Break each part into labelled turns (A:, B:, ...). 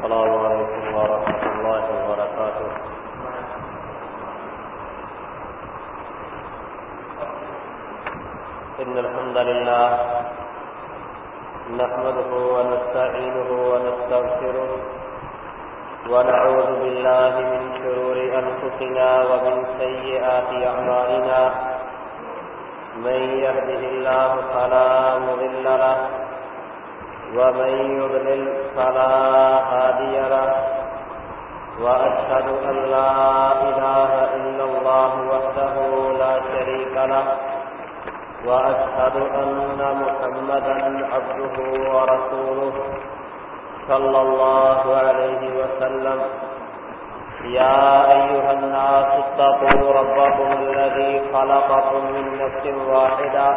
A: السلام عليكم ورحمة الله وبركاته. إن الحمد لله نحمده ونستعينه ونستغفره ونعوذ بالله من شرور أنفسنا ومن سيئات أعمالنا. من يهده الله فلا مضل له ومن يضلل فلا هادي له وأشهد أن لا إله إلا الله وحده لا شريك له وأشهد أن محمدا عبده ورسوله صلى الله عليه وسلم يا أيها الناس اتقوا ربكم الذي خلقكم من نفس واحدة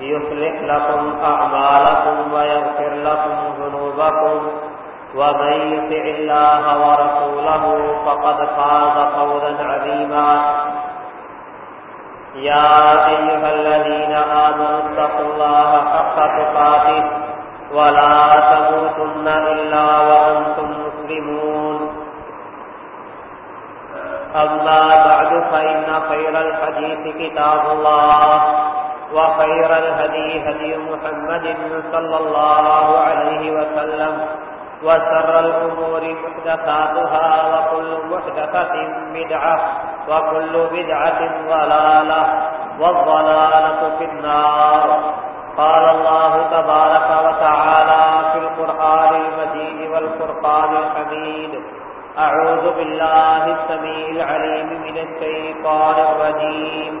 A: يصلح لكم أعمالكم ويغفر لكم ذنوبكم ومن يطع الله ورسوله فقد فاز فوزا عظيما يا أيها الذين آمنوا اتقوا الله حق تقاته ولا تموتن إلا وأنتم مسلمون أما بعد فإن خير الحديث كتاب الله وخير الهدي هدي محمد صلى الله عليه وسلم وسر الأمور محدثاتها وكل محدثة بدعة وكل بدعة ضلالة والضلالة في النار. قال الله تبارك وتعالى في القرآن المجيد والفرقان الحميد. أعوذ بالله السميع العليم من الشيطان الرجيم.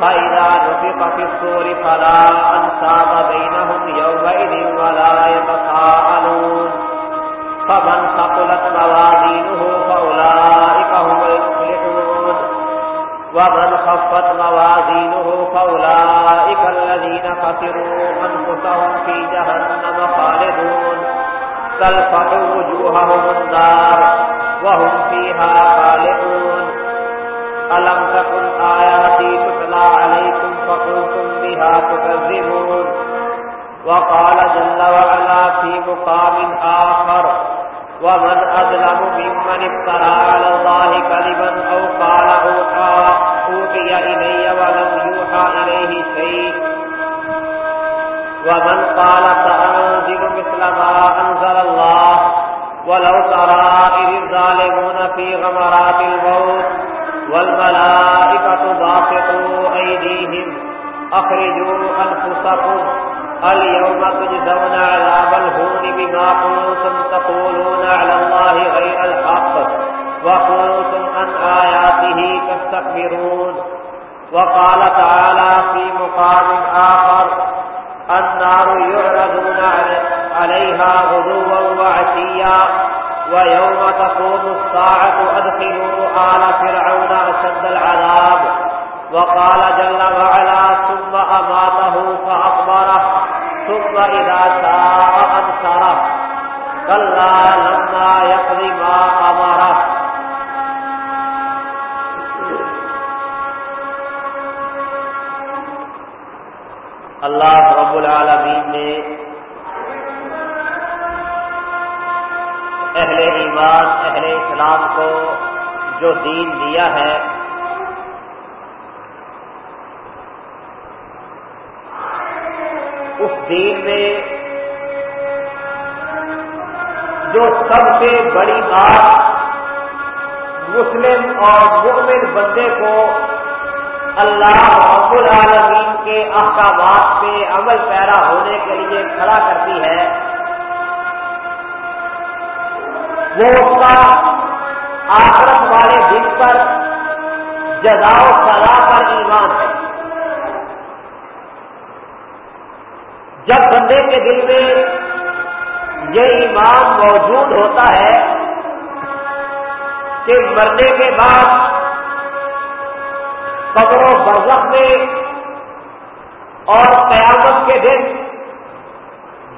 A: فإذا نفق في الصور فلا أنساب بينهم يومئذ ولا يتساءلون فمن ثقلت موازينه فأولئك هم المفلحون ومن خفت موازينه فأولئك الذين خسروا أنفسهم في جهنم خالدون وجوههم النار وهم فيها خالدون ألم تكن آياتي تتلى عليكم فقلتم بها تكذبون وقال جل وعلا في مقام آخر ومن أظلم ممن افترى على الله كذبا أو قال أوحى إلي ولم يوحى إليه شيء ومن قال سأنزل مثل ما أنزل الله ولو ترى إذ الظالمون في غمرات الموت والملائكة باسطوا أيديهم، أخرجوا أنفسكم، اليوم تجزون عذاب الهون بما كنتم تقولون على الله غير الحق، وكنتم عن آياته تستكبرون. وقال تعالى في مقام آخر، النار يعرضون عليها غدوا وعشيا ويوم تقوم الساعة أدخلوا آل فرعون أشد العذاب. وقال جل وعلا، ثم أماته فأقبره ثم إذا شاء أنصره كلا لما يقضي ما أمره. اللہ رب العالمین نے اہل ایمان، اہل اسلام کو جو دین دیا ہے، اس دین میں جو سب سے بڑی بات مسلم اور مؤمن بندے کو اللہ رب العالمین کے احکامات پہ عمل پیرا ہونے کے لیے کھڑا کرتی ہے وہ اس کا آخرت والے دن پر جزا و سزا پر ایمان ہے۔ جب بندے کے دل میں یہ ایمان موجود ہوتا ہے کہ مرنے کے بعد قبر و برزخ میں اور قیامت کے دن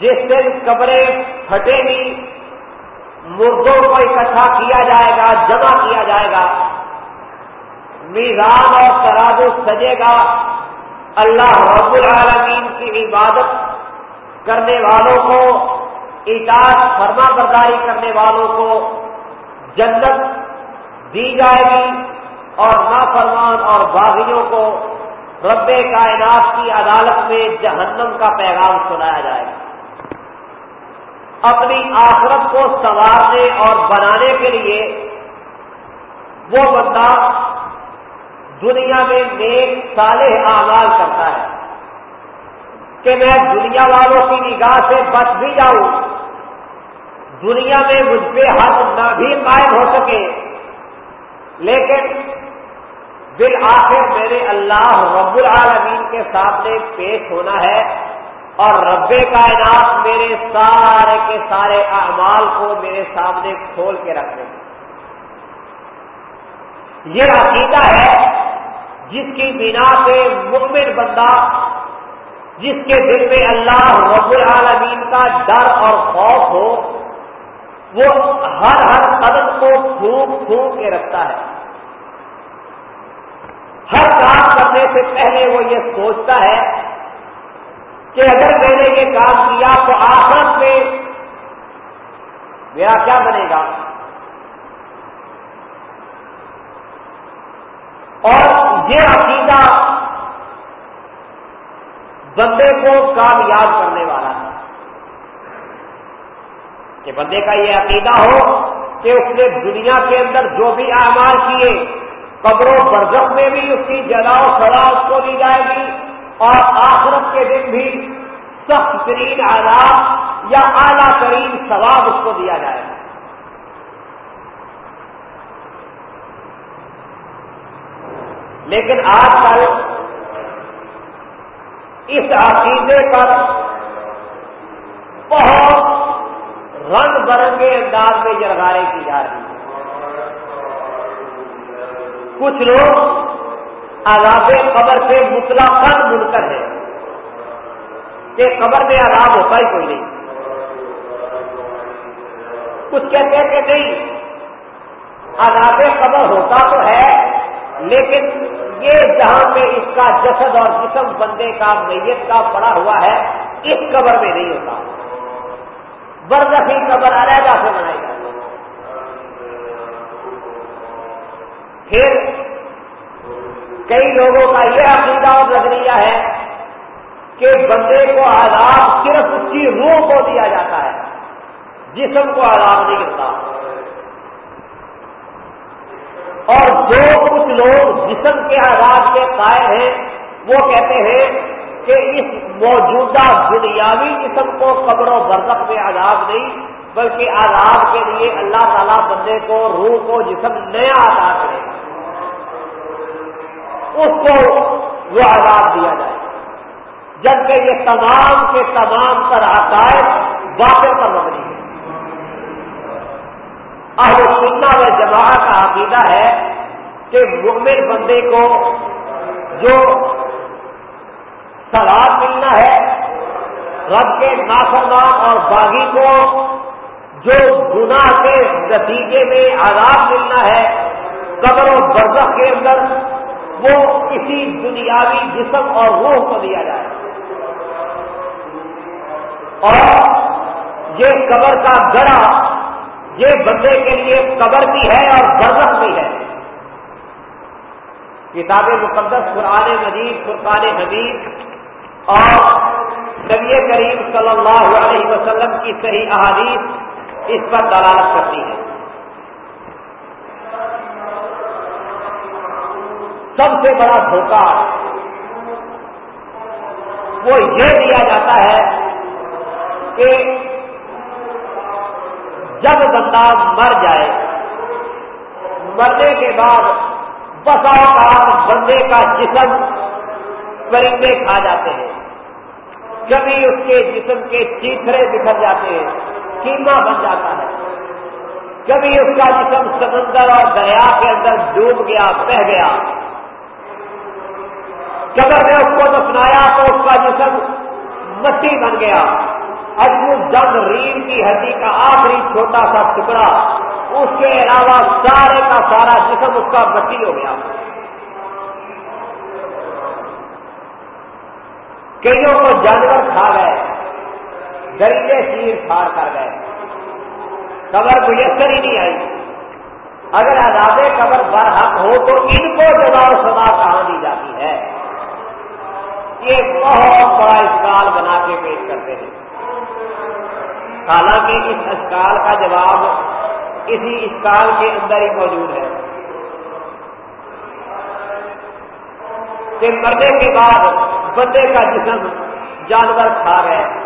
A: جس دن قبریں پھٹے گی مردوں کو اکٹھا کیا جائے گا، جمع کیا جائے گا۔ میزان اور ترازو سجے گا۔ اللہ رب العالمین کی عبادت کرنے والوں کو، اطاعت فرما برداری کرنے والوں کو جنت دی جائے گی اور نافرمان اور باغیوں کو رب کائنات کی عدالت میں جہنم کا پیغام سنایا جائے گا۔ اپنی آخرت کو سنوارنے اور بنانے کے لیے وہ بندہ دنیا میں نیک صالح اعمال کرتا ہے کہ میں دنیا والوں کی نگاہ سے بچ بھی جاؤں، دنیا میں مجھ پہ حد نہ بھی قائم ہو سکے۔ لیکن بالآخر میرے اللہ رب العالمین کے سامنے پیش ہونا ہے۔ اور رب کائنات میرے سارے کے سارے اعمال کو میرے سامنے کھول کے رکھ دیں یہ عقیدہ ہے جس کی بنا پہ مکمل بندہ، جس کے دل میں اللہ رب العالمین کا ڈر اور خوف ہو، وہ ہر ہر قدم کو پھونک پھونک کے رکھتا ہے۔ ہر کام کرنے سے پہلے وہ یہ سوچتا ہے کہ اگر میں نے یہ کام کیا تو آخرت میں میرا کیا بنے گا؟ اور یہ عقیدہ بندے کو کامیاب کرنے والا ہے کہ بندے کا یہ عقیدہ ہو کہ اس نے دنیا کے اندر جو بھی اعمال کیے، قبروں برزخ میں بھی اس کی جگہ و سزا اس کو دی جائے گی۔ اور آخرت کے دن بھی سخت ترین آزاد یا اعلیٰ ترین ثواب اس کو دیا جائے گا۔ لیکن آج کل اس عقیدے پر بہت رنگ برنگے انداز میں جرگارے کی جا رہی ہے۔ کچھ لوگ عذاب قبر سے مطلق منکر ہے۔ کہ قبر میں عذاب ہوتا ہی کوئی نہیں۔ کچھ کہتے ہیں کہ نہیں، عذاب قبر ہوتا تو ہے، لیکن یہ جہاں پہ اس کا جسد اور جسم بندے کا میت کا پڑا ہوا ہے، اس قبر میں نہیں ہوتا۔ برزخی قبر علیحدہ سے بنائی جاتی۔ پھر کئی لوگوں کا یہ عقیدہ اور نظریہ ہے کہ بندے کو آزاد صرف اس کی روح کو دیا جاتا ہے، جسم کو آزاد نہیں کرتا اور جو کچھ لوگ جسم کے آزاد کے قائم ہیں، وہ کہتے ہیں کہ اس موجودہ دنیاوی جسم کو قبر و برزخ میں آزاد نہیں، بلکہ آزاد کے لیے اللہ تعالیٰ بندے کو، روح کو، جسم نیا آزاد کرے۔ اس کو وہ آزاد دیا جائے۔ جبکہ یہ تمام کے تمام تر عقائد واقع پر مبنی ہے اہل سننا و جماع کا عقیدہ ہے کہ مؤمن بندے کو جو سوال ملنا ہے، رب کے نافرمان اور باغی کو جو گناہ کے نتیجے میں آزاد ملنا ہے، قبر و برزخ کے اندر وہ کسی دنیاوی جسم اور روح کو دیا جائے۔ اور یہ قبر کا گڑا یہ بندے کے لیے قبر بھی ہے اور برزخ بھی ہے۔ کتاب مقدس، قرآن مجید، فرقان حمید اور نبی کریم صلی اللہ علیہ وسلم کی صحیح احادیث اس پر دلالت کرتی ہے سب سے بڑا دھوکہ وہ یہ دیا جاتا ہے کہ جب بندہ مر جائے، مرنے کے بعد بسا اوقات بندے کا جسم پرندے کھا جاتے ہیں۔ کبھی اس کے جسم کے چیترے بکھر جاتے ہیں، کیما بن جاتا ہے۔ کبھی اس کا جسم سمندر اور دریا کے اندر ڈوب گیا، بہ گیا قبر نے اس کو دفنایا تو اس کا جسم مٹی بن گیا۔ اجم دم ریم کی ہڈی کا آخری چھوٹا سا ٹکڑا، اس کے علاوہ سارے کا سارا جسم اس کا مٹی ہو گیا۔ کئیوں کو جانور کھا گئے گریلے سیر پھاڑ کر گئے۔ قبر میسر ہی نہیں آئی۔ اگر آزاد قبر برحق ہو تو ان کو جگہ سزا کہاں دی جاتی ہے؟ یہ بہت بڑا اسکال بنا کے پیش کرتے ہیں۔ حالانکہ اس اسکال کا جواب اسی اسکال کے اندر ہی موجود ہے۔ کہ مرنے کے بعد بندے کا جسم جانور کھا گئے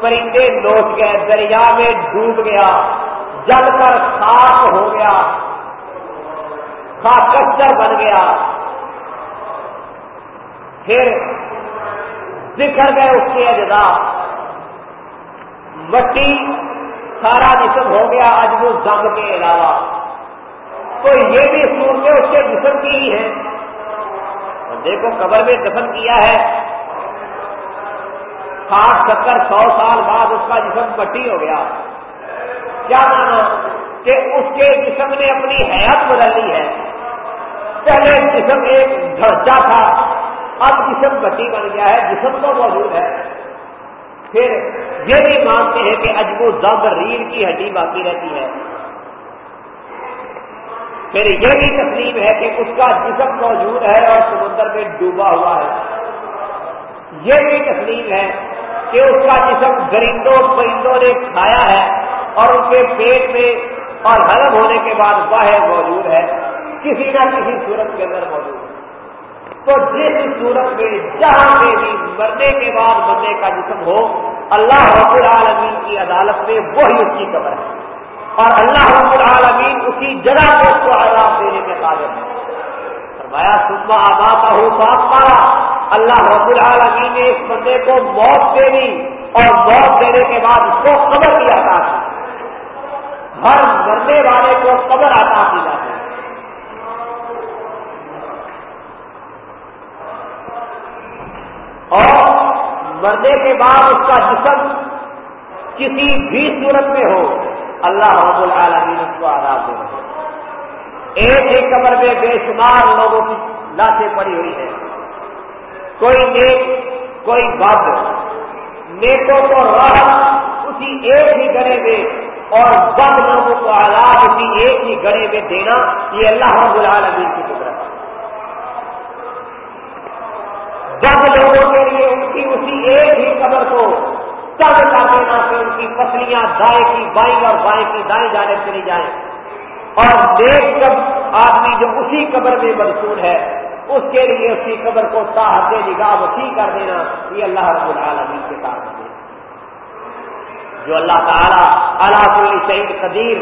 A: پرندے لوٹ گئے، دریا میں ڈوب گیا، جل کر خاک ہو گیا، خاکستر بن گیا۔ پھر بکھر گئے اس کے اجدا مٹی سارا جسم ہو گیا اجب دم کے علاوہ۔ تو یہ بھی صورتیں اس کے جسم کی ہی ہیں دیکھو قبر میں دفن کیا ہے۔ ساٹھ، ستر، سو سال بعد اس کا جسم مٹی ہو گیا۔ کیا مانا کہ اس کے جسم نے اپنی حیات بدل لی ہے۔ پہلے جسم ایک ڈھانچہ تھا۔ اب جسم مٹی بن گیا ہے، جسم تو موجود ہے۔ پھر یہ بھی مانتے ہیں کہ اجب و ریڑھ کی ہڈی باقی رہتی ہے۔ پھر یہ بھی تسلیم ہے کہ اس کا جسم موجود ہے اور سمندر میں ڈوبا ہوا ہے۔ یہ بھی تسلیم ہے کہ اس کا جسم گرندوں، پرندوں نے کھایا ہے اور ان کے پیٹ میں اور حلم ہونے کے بعد باہر موجود ہے۔ کسی نہ کسی صورت کے اندر موجود ہے۔ تو جس صورت میں جہاں پہ بھی مرنے کے بعد بندے کا جسم ہو، اللہ رب العالمین کی عدالت میں وہی اس کی قبر ہے۔ اور اللہ رب العالمین اسی جگہ کو اس کو عذاب دینے کے قابل ہے۔ فرمایا صبح آباد ہو صاف مارا اللہ رب العالمین نے اس بندے کو موت دے دی اور موت دینے کے بعد اس کو قبر کی عطا کی۔ ہر مرنے والے کو قبر عطا کی جاتی ہے۔ اور مرنے کے بعد اس کا جسم کسی بھی صورت میں ہو، اللہ رب العالمین اس کو آزاد دے ایک ایک قبر میں بے شمار لوگوں کی لاشیں پڑی ہوئی ہیں۔ کوئی نیک، کوئی بد۔ نیکوں کو راہ اسی ایک ہی گڑے میں اور بد لوگوں کو آزاد اسی ایک ہی گڑے میں دینا، یہ اللہ رب العالمین کی قدرت جب لوگوں کے لیے ان کی اسی ایک ہی قبر کو کر دینا کہ ان کی پسلیاں دائیں کی بائیں اور بائیں کی دائیں جانے چلی جائیں۔ اور نیک جب آدمی جو اسی قبر میں منصور ہے، اس کے لیے اسی قبر کو تاحد نگاہ وسیع کر دینا یہ اللہ رب العالمین کے ساتھ ہے۔ جو اللہ تعالیٰ اللہ کل سعید قدیر،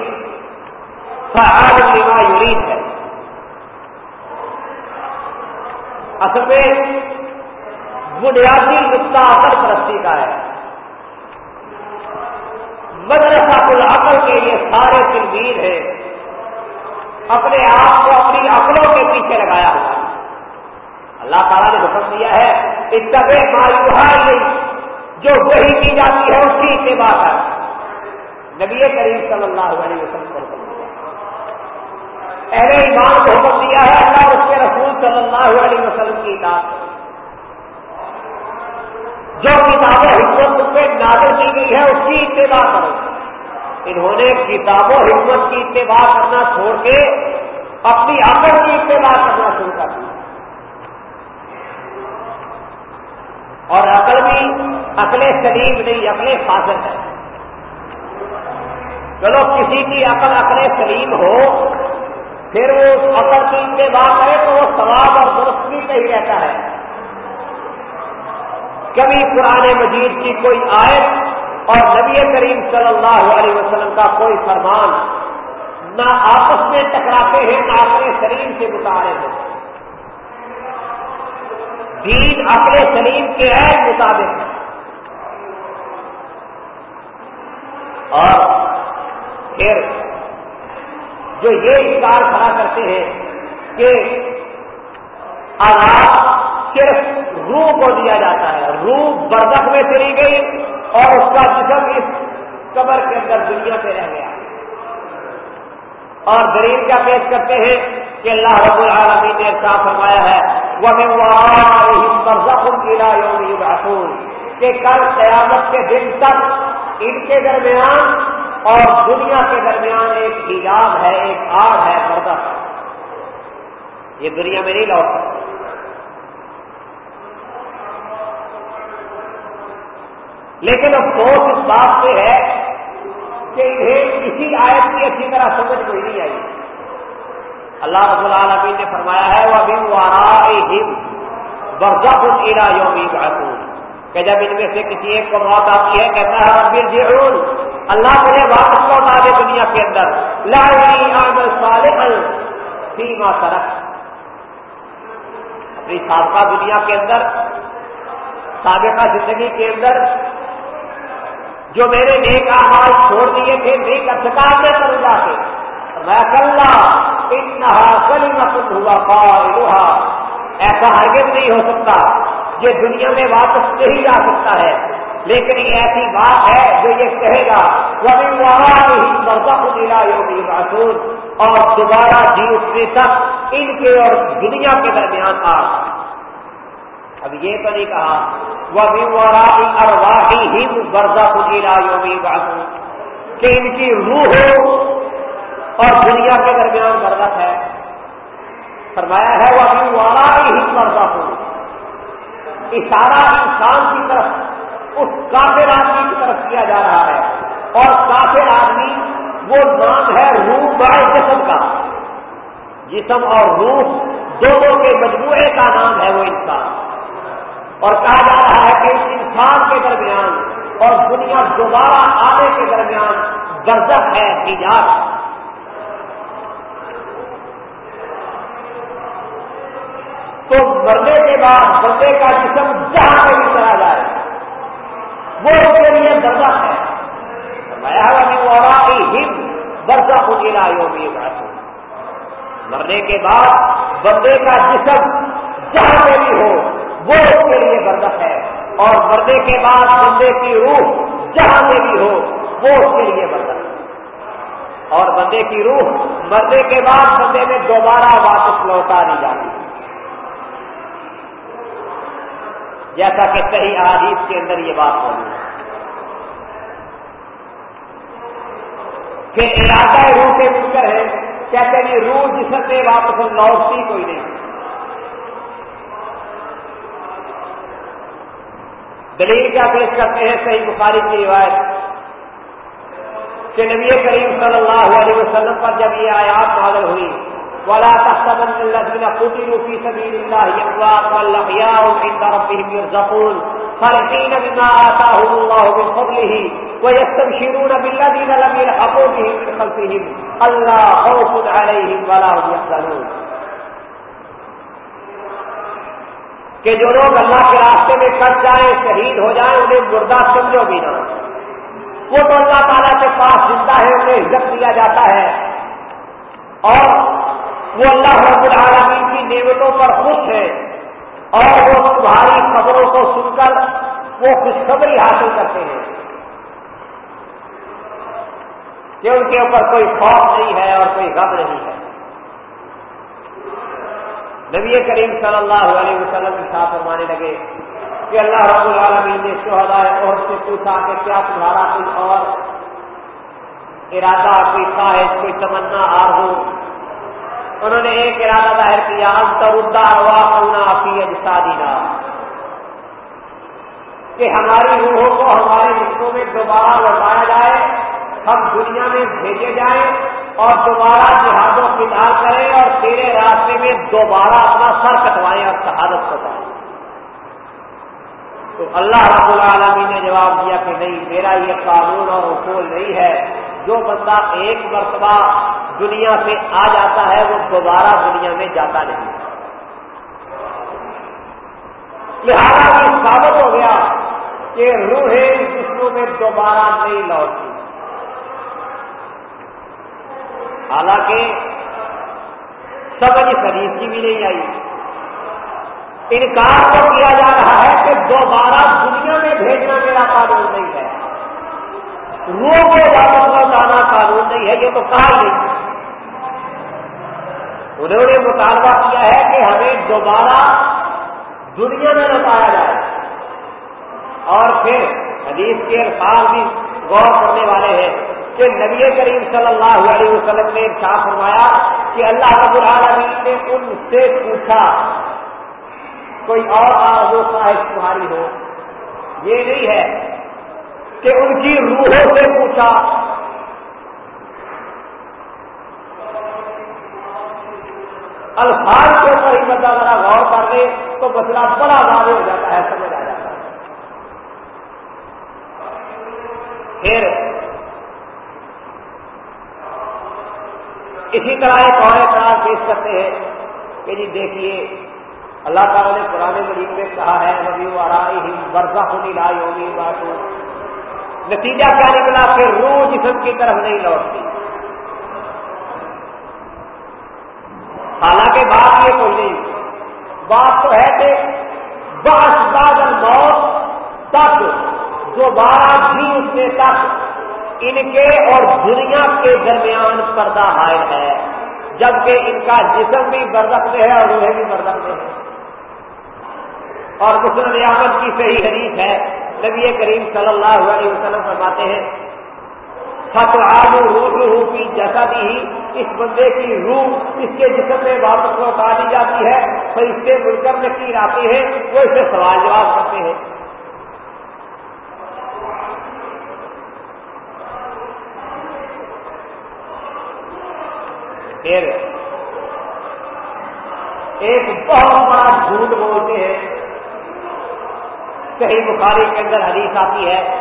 A: فعال یورید ہے۔ اصل میں بنیادی نقطہ عقل پرستی کا ہے۔ مدرسہ العقل کے یہ سارے تلویر ہیں۔ اپنے آپ کو اپنی عقلوں کے پیچھے لگایا ہوا اللہ تعالیٰ نے حکم دیا ہے اتبے مایوہائی جو وہی کی جاتی ہے اس کی اتباع کر نبی کریم صلی اللہ علیہ وسلم کو حکم دیا اہل ایمان کو حکم دیا ہے، اللہ اس کے رسول صلی اللہ علیہ وسلم کی اطاعت۔ جو کتاب و حکمت پہ نازل کی گئی ہے، اس کی اتباع کرو۔ انہوں نے کتاب و حکمت کی اتباع کرنا چھوڑ کے اپنی عقل کی اتباع کرنا شروع کر دیا اور عقل بھی عقل سلیم نہیں، عقل فاضل ہے۔ چلو، کسی کی عقل عقل سلیم ہو، پھر وہ اثر کی کے بعد ہے تو وہ ثواب اور درستی پہ ہی رہتا ہے۔ کبھی پرانے مجید کی کوئی آیت اور نبی کریم صلی اللہ علیہ وسلم کا کوئی فرمان نہ آپس میں ٹکراتے ہیں، نہ اپنے شریر سے متعارف ہیں۔ دین اپنے شریر کے عین مطابق ہے۔ اور پھر جو یہ انکار کھڑا کرتے ہیں کہ آواز صرف روح کو دیا جاتا ہے۔ روح بردخ میں چلی گئی اور اس کا جسم اس قبر کے اندر دنیا پہ رہ گیا۔ اور غریب کیا پیش کرتے ہیں کہ اللہ رب العالمین نے صاف فرمایا ہے وہ برزخ کہ کل قیامت کے دن تک ان کے درمیان اور دنیا کے درمیان ایک حجاب ہے، ایک آڑ ہے پردہ یہ دنیا میں نہیں لوٹ سکتا لیکن افسوس اس بات سے ہے کہ انہیں کسی آیت کی اچھی طرح سمجھ کوئی نہیں آئی۔ اللہ رب العالمین نے فرمایا ہے وہ ابھی ہم برزہ خود ایرا کہ جب ان میں سے کسی ایک کو موت آتی ہے، کہتا ہے ربیر جی اللہ مجھے واپس لوٹا دے دنیا کے اندر۔ لائی یعنی عمل صالح سیما سرک اپنی سابقہ دنیا کے اندر، سابقہ زندگی کے اندر جو میرے نیک آواز چھوڑ دیے تھے، نیک سکا کے کروں جا کے میں کلّا انہا ہوا پا ایسا ہرگز نہیں ہو سکتا یہ دنیا میں واپس نہیں جا سکتا ہے۔ لیکن یہ ایسی بات ہے جو یہ کہے گا وہ معصور اور دوبارہ جی اٹھنے تک ان کے اور دنیا کے درمیان آ اب یہ تو نہیں کہا۔ وہ ارواہی ہند برزا خدیلا کہ ان کی روح اور دنیا کے درمیان برکت ہے۔ فرمایا ہے وہ ابھی وارا ہی برزا ہو اشارہ انسان کی طرف، اس کافر آدمی کی طرف کیا جا رہا ہے۔ اور کافر آدمی، وہ نام ہے روح بڑے جسم کا۔ جسم اور روح دونوں کے مجموعے کا نام ہے وہ انسان۔ اور کہا جا رہا ہے کہ اس انسان کے درمیان اور دنیا دوبارہ آنے کے درمیان برزخ ہے ایجاد تو مرنے کے بعد بندے کا جسم جہاں پہ بھی چلا جائے، وہ اس کے لیے بردا ہے۔ بردا ہو گیا مرنے کے بعد بندے کا جسم جہاں پہ بھی ہو وہ اس کے لیے بردک ہے۔ اور مرنے کے بعد بندے کی روح جہاں پہ بھی ہو، وہ اس کے لیے بردک ہے۔ اور بندے کی روح مرنے کے بعد بندے میں دوبارہ واپس لوٹا نہیں جاتی۔ جیسا کہ صحیح آدیش کے اندر یہ بات ہوگی پھر ارادہ روح سے مل کر ہے، کہتے ہیں روح جسم میں واپس لوٹتی کوئی نہیں۔ دلیل کیا پیش کرتے ہیں؟ صحیح بخاری کی روایت کہ نبی کریم صلی اللہ علیہ وسلم پر جب یہ آیات نازل ہوئی، ولا تحسبن الذين قتلوا في سبيل الله اموات بل احياء عند ربهم يرزقون فرحين بما آتاهم الله من فضله ويستبشرون بالذين لم يلحقوا بهم من خلفهم الا خوف عليهم ولا هم يحزنون کہ جو لوگ اللہ کے راستے میں کٹ جائیں، شہید ہو جائیں، انہیں مردہ سمجھو بھی نہ۔ وہ تو اللہ تعالیٰ کے پاس زندہ ہے، انہیں عزت دیا جاتا ہے۔ اور وہ اللہ رب العالمین کی نعمتوں پر خوش ہے اور وہ تمہاری خبروں کو سن کر وہ خوشخبری حاصل کرتے ہیں۔ کہ ان کے اوپر کوئی خوف نہیں ہے اور کوئی غم نہیں ہے۔ نبی کریم صلی اللہ علیہ وسلم کے ساتھ فرمانے لگے کہ اللہ رب العالمین نے شہدائے اور سے پوچھا کہ کیا تمہارا کوئی اور ارادہ کوئی خواہش، کوئی تمنا، آرزو؟ انہوں نے ایک ارادہ ظاہر کیا انتردا ہوا ہونا دینا کہ ہماری روحوں کو، ہمارے جسموں میں دوبارہ لوٹایا جائے، ہم دنیا میں بھیجے جائیں اور دوبارہ جہازوں کی دال کریں اور تیرے راستے میں دوبارہ اپنا سر کٹوائیں اور شہادت کو تو اللہ رب العالمین نے جواب دیا کہ نہیں، میرا یہ قانون اور اصول نہیں ہے۔ جو بندہ ایک مرتبہ دنیا سے آ جاتا ہے، وہ دوبارہ دنیا میں جاتا نہیں۔ لہذا بھی ثابت ہو گیا کہ روحیں جسموں میں دوبارہ نہیں لوٹتی۔ حالانکہ سمجھ حدیث کی بھی نہیں آئی۔ انکار تو کیا جا رہا ہے کہ دوبارہ دنیا میں بھیجنا میرا قانون نہیں ہے۔ روح کو واپس لوٹانا قانون نہیں ہے، یہ تو کہا ہی نہیں۔ انہوں نے مطالبہ کیا ہے کہ ہمیں دوبارہ دنیا میں لوٹایا جائے۔ اور پھر حدیث کے الفاظ بھی غور کرنے والے ہیں۔ کہ نبی کریم صلی اللہ علیہ وسلم نے کیا فرمایا کہ اللہ رب العالمین نے ان سے پوچھا، کوئی اور آرزو صاحب تمہاری ہو؟ یہ نہیں ہے کہ ان کی روحوں سے پوچھا۔ الفاظ کے اوپر ہی بندہ ذرا غور کر لے تو مسئلہ بڑا واضح ہو جاتا ہے، سمجھ آ جاتا ہے۔ پھر اسی طرح ایک اور اعتراض پیش کرتے ہیں کہ جی دیکھیے، اللہ تعالیٰ نے قرآن مجید میں کہا ہے نبی وارائی برزا ہونی لائی ہوگی بات نتیجہ کیا نکلا؟ پھر روح جسم کی طرف نہیں لوٹتی۔ حالانکہ بات یہ کوئی نہیں، بات تو ہے کہ بس بعد موت تک دوبارہ بھی اٹھنے تک ان کے اور دنیا کے درمیان پردہ حائل ہے۔ جبکہ ان کا جسم بھی برزخ میں ہے اور روحے بھی برزخ میں ہے اور مسلم احمد کی صحیح حدیث ہے۔ نبی کریم صلی اللہ علیہ وسلم فرماتے ہیں سب آلو روح روح کی جیسا بھی اس بندے کی روح اس کے جسم میں واپس لوٹا دی جاتی ہے تو اس سے مل کر نکیر آتے ہیں وہ اسے سوال جواب کرتے ہیں۔ پھر ایک بہت بڑا جھوٹ بولتے ہیں۔ کہیں بخاری کے اندر حدیث آتی ہے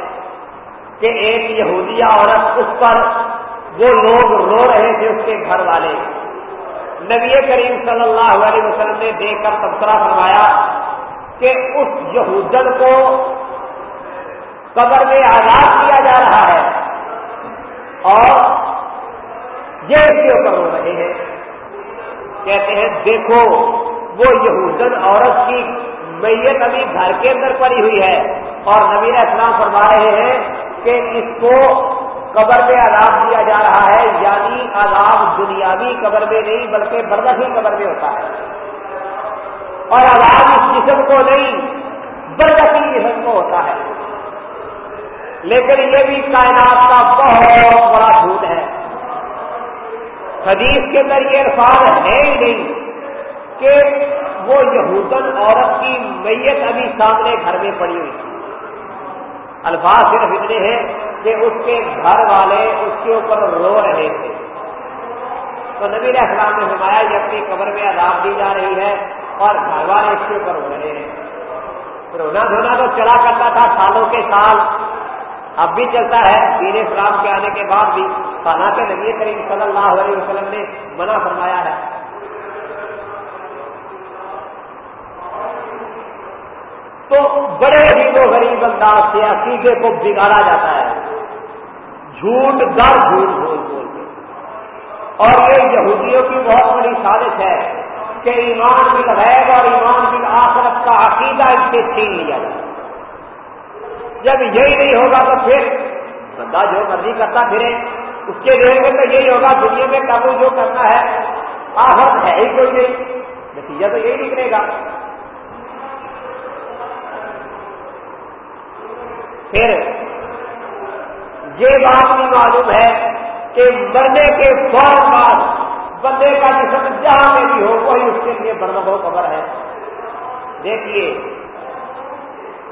A: کہ ایک یہودیہ عورت اس پر وہ لوگ رو رہے تھے اس کے گھر والے۔ نبی کریم صلی اللہ علیہ وسلم نے دیکھ کر تبصرہ فرمایا کہ اس یہودن کو قبر میں آزاد کیا جا رہا ہے اور یہ اس کے اوپر ہو رہے ہیں۔ کہتے ہیں، دیکھو، وہ یہودن عورت کی میت ابھی گھر کے اندر پڑی ہوئی ہے۔ اور نبیر اسلام فرما رہے ہیں کہ اس کو قبر میں عذاب دیا جا رہا ہے۔ یعنی عذاب دنیاوی قبر میں نہیں، بلکہ بردخی قبر میں ہوتا ہے۔ اور عذاب اس جسم کو نہیں بردخی جسم کو ہوتا ہے۔ لیکن یہ بھی کائنات کا بہت بڑا جھوٹ ہے۔ حدیث کے اندر یہ الفاظ ہے ہی نہیں کہ وہ یہودن عورت کی میت ابھی سامنے گھر میں پڑی ہوئی تھی۔ الفاظ صرف اتنے ہیں کہ اس کے گھر والے اس کے اوپر رو رہے تھے۔ تو نبی السلام نے فرمایا، یہ اپنی قبر میں عذاب دی جا رہی ہے اور گھر والے اس کے اوپر رو رہے ہیں۔ رونا دھونا تو چلا کرتا تھا سالوں کے سال۔ اب بھی چلتا ہے دین اسلام کے آنے کے بعد بھی حالانکہ نبی کریم صلی اللہ علیہ وسلم نے منع فرمایا ہے۔ تو بڑے عجیب و غریب انداز سے عقیدے کو بگاڑا جاتا ہے۔ جھوٹ در جھوٹ بول بول کے۔ اور یہ یہودیوں کی بہت بڑی سازش ہے کہ ایمان بل غیب اور ایمان بل آخرت کا عقیدہ اس سے چھین لیا جائے۔ جب یہی نہیں ہوگا تو پھر بندہ جو مرضی کرتا پھرے۔ اس کے دیر میں تو یہی ہوگا، دنیا میں قابو جو کرنا ہے آفت ہے ہی کوئی نہیں۔ نتیجہ تو یہی نکلے گا۔ پھر یہ بات بھی معلوم ہے کہ مرنے کے فوراً بعد بندے کا جسم جہاں میں بھی ہو، وہی اس کے لیے برم ہو خبر ہے۔ دیکھیے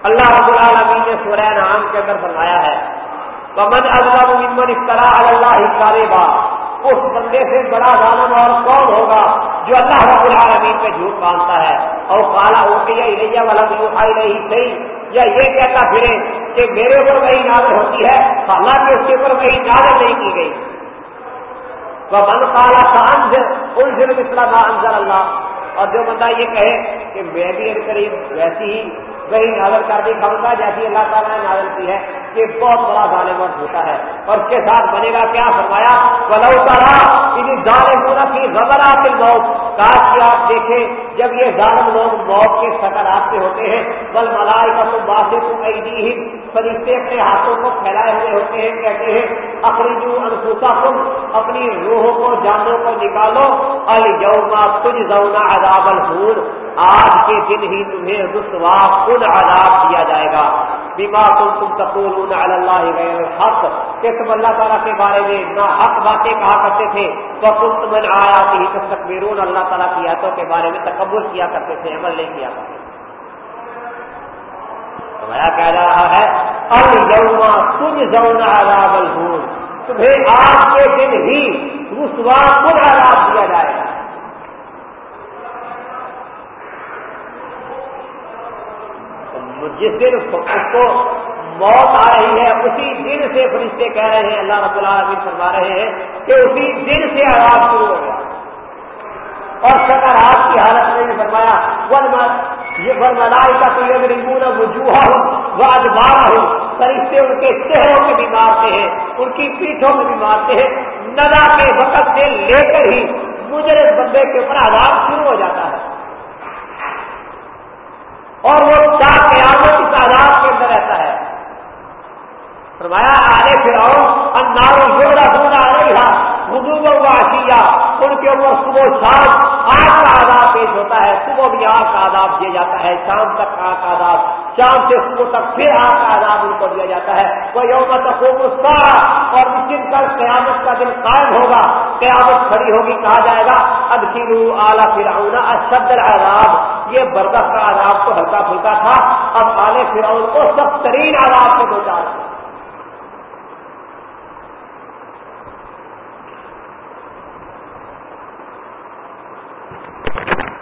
A: اللہ رب العالمین نے سورہ نام کے اندر فرمایا ہے ممن اللہ ممن افطرا اللہ کارے با اس بندے سے بڑا ظالم اور کون ہوگا جو اللہ رب العالمین پہ جھوٹ باندھتا ہے؟ اور کالا ہو کے یہ والا اٹھائی رہی صحیح یا یہ کہتا پھرے کہ میرے اوپر وہی نازل ہوتی ہے، حالانکہ اس کے اوپر وہی نازل نہیں کی گئی۔ وہ کالا کا انجر ان ضرور اسلام انضر اللہ اور جو بندہ یہ کہے کہ میں بھی ان قریب ویسی ہی وہی نازل کر دی گا جیسی اللہ تعالیٰ نے نازل کی ہے۔ یہ بہت بڑا ظالم اور جھوٹا ہے۔ اور اس کے ساتھ بنے گا کیا؟ فرمایا بلو کرا ظالم ہونا کی غبرات موت کاش کی آپ دیکھیں، جب یہ ظالم لوگ موت کے سکرات سے ہوتے ہیں بل ملائی کا تو باسے تو عیدی ہی فرشتے اپنے ہاتھوں کو پھیلائے ہوئے ہوتے ہیں، کہتے ہیں اخریجو انفوسا تم اپنی روحوں کو، جانوں کو نکالو۔ الما تجھ زونا عذاب الحور۔ آج کے دن ہی تمہیں رسوا خود عذاب دیا جائے گا۔ بیمار تم تم تقول اللہ غیر الحق. کہ تم اللہ تعالیٰ کے بارے میں نہ حق باتیں کہا کرتے تھے، تو تم تمہیں آیا کہ تم تکبیرون اللہ تعالیٰ کی آیتوں کے بارے میں تکبر کیا کرتے تھے، عمل نہیں کیا کرتے تمہارا کہہ رہا ہے؟ الما تجھ زون عذاب الحور تمہیں آج کے دن ہی رسوا خود عذاب دیا جائے گا۔ جس دن اس کو موت آ رہی ہے، اسی دن سے فرشتے کہہ رہے ہیں، اللہ رب العالمین فرما رہے ہیں کہ اسی دن سے آواز شروع ہو گیا۔ اور سکرات کی حالت میں بھی فرمایا یہ برملائی کا تو یہ رنگون وجوہا ہوں وہ ادبارہ ہوں فرشتے ان کے چہروں میں بھی مارتے ہیں، ان کی پیٹھوں میں بھی مارتے ہیں۔ ندا کے وقت سے لے کر ہی مجرے بندے کے اوپر آواز شروع ہو جاتا ہے۔ اور وہ چار قیامت کی تعداد کے اندر رہتا ہے۔ فرمایا آنے پھر آؤ اناروں جوڑا ہونا نہیں رہا حضور و آشیا ان کے اوپر صبح شام آگ کا آداب پیش ہوتا ہے، صبح بھی آگ کا آداب دیا جاتا ہے، شام تک آگ کا آداب شام سے صبح تک پھر آگ کا آداب ان کو دیا جاتا ہے۔ وہ یوم تک وہ اور اس دن کل قیامت کا دن قائم ہوگا۔ قیامت کھڑی ہوگی، کہا جائے گا اب سیرو اعلیٰ پھر اشد آداب یہ بردا کا آداب تو ہلکا پھلکا تھا، اب آنے فرعون کو سب ترین آداب سے دو چار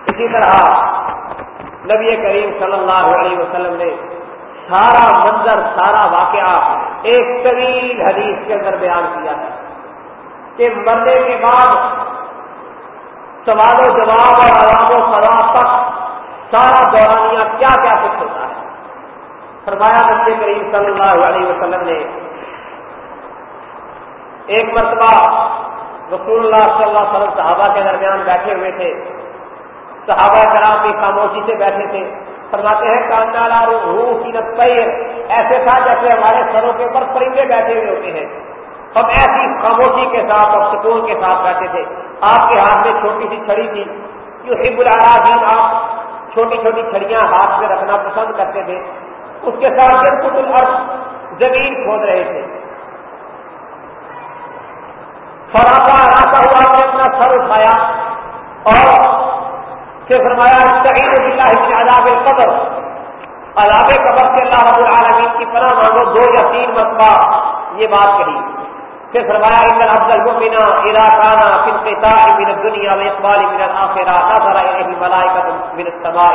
A: اسی طرح نبی کریم صلی اللہ علیہ وسلم نے سارا منظر، سارا واقعہ ایک طویل حدیث کے اندر بیان کیا ہے کہ مرنے کے بعد سوال و جواب اور آرام و فراغ تک سارا دورانیہ کیا کیا کچھ ہوتا ہے؟ فرمایا نبی کریم صلی اللہ علیہ وسلم نے ایک مرتبہ رسول اللہ صلی اللہ علیہ وسلم صحابہ کے درمیان بیٹھے ہوئے تھے۔ صحابہ کرام بھی خاموشی سے بیٹھے تھے۔ فرماتے ہیں کانڈا روح کی نتیر ایسے تھا جیسے ہمارے سروں کے اوپر پرندے بیٹھے ہوئے ہوتے ہیں۔ ہم ایسی خاموشی کے ساتھ اور سکون کے ساتھ بیٹھے تھے۔ آپ کے ہاتھ میں چھوٹی سی چھڑی تھی۔ جو ہب الراجین آپ چھوٹی چھوٹی چھڑیاں ہاتھ میں رکھنا پسند کرتے تھے۔ اس کے ساتھ جب الارض زمین کھود رہے تھے۔ فراقا راتا ہوا نے اپنا سر اٹھایا اور سے فرمایا شہید اللہ عذاب قبر عذاب قبر سے اللہ رب العالمین کی پناہ مانگو، دو یا تین مرتبہ یہ بات کہی۔ پھر فرمایا، ان افضل المؤمن اذا كان في انقطاع من الدنيا واقبال من الاخره نظر اليه الملائكه من السماء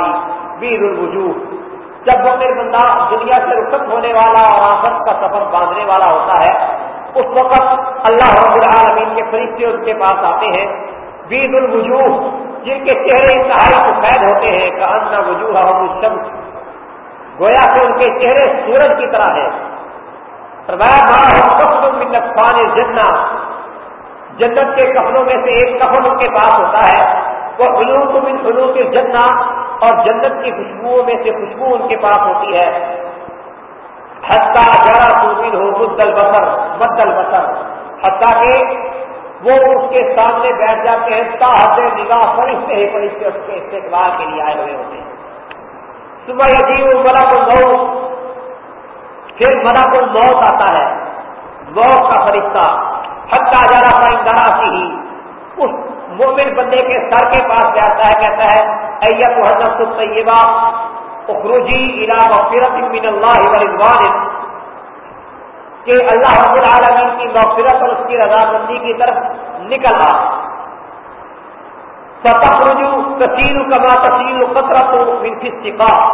A: بيض الوجوه جب وہ میرے بندہ دنیا سے رخصت ہونے والا اور آخرت کا سفر باندھنے والا ہوتا ہے، اس وقت اللہ رب العالمین کے فرشتے اس کے پاس آتے ہیں۔ بید الوجوہ جن کے چہرے انتہائی سفید ہوتے ہیں کہ ان وجوہ الشمس۔ گویا کہ ان کے چہرے سورج کی طرح ہے جنا جنت کے کفنوں میں سے ایک کفن ان کے پاس ہوتا ہے۔ وہ علوم من علوم کے اور جنت کی خوشبوؤں میں سے خوشبو ان کے پاس ہوتی ہے۔ حتہ جڑا سوبین ہو مدل بسر مدل بسر حتیٰ کہ وہ اس کے سامنے بیٹھ جاتے ہیں تاحد نگاہ فرشتے ہی فرشتے اس کے استقبال کے لیے آئے ہوئے ہوتے ہیں۔ صبح عجیب بڑا کو پھر منا کو موت آتا ہے۔ موت کا فرشتہ حق کا جارا پائن دارا ہی۔ اس مومن بندے کے سر کے پاس جاتا ہے، کہتا ہے ایت حضرت طیبہ اخروجی علا مغفرت من اللہ ورضوان کہ اللہ رب العالمین کی مغفرت اور اس کی رضامندی کی طرف نکل آ فتح رجو تسیل کما تسیل قطرت انتقا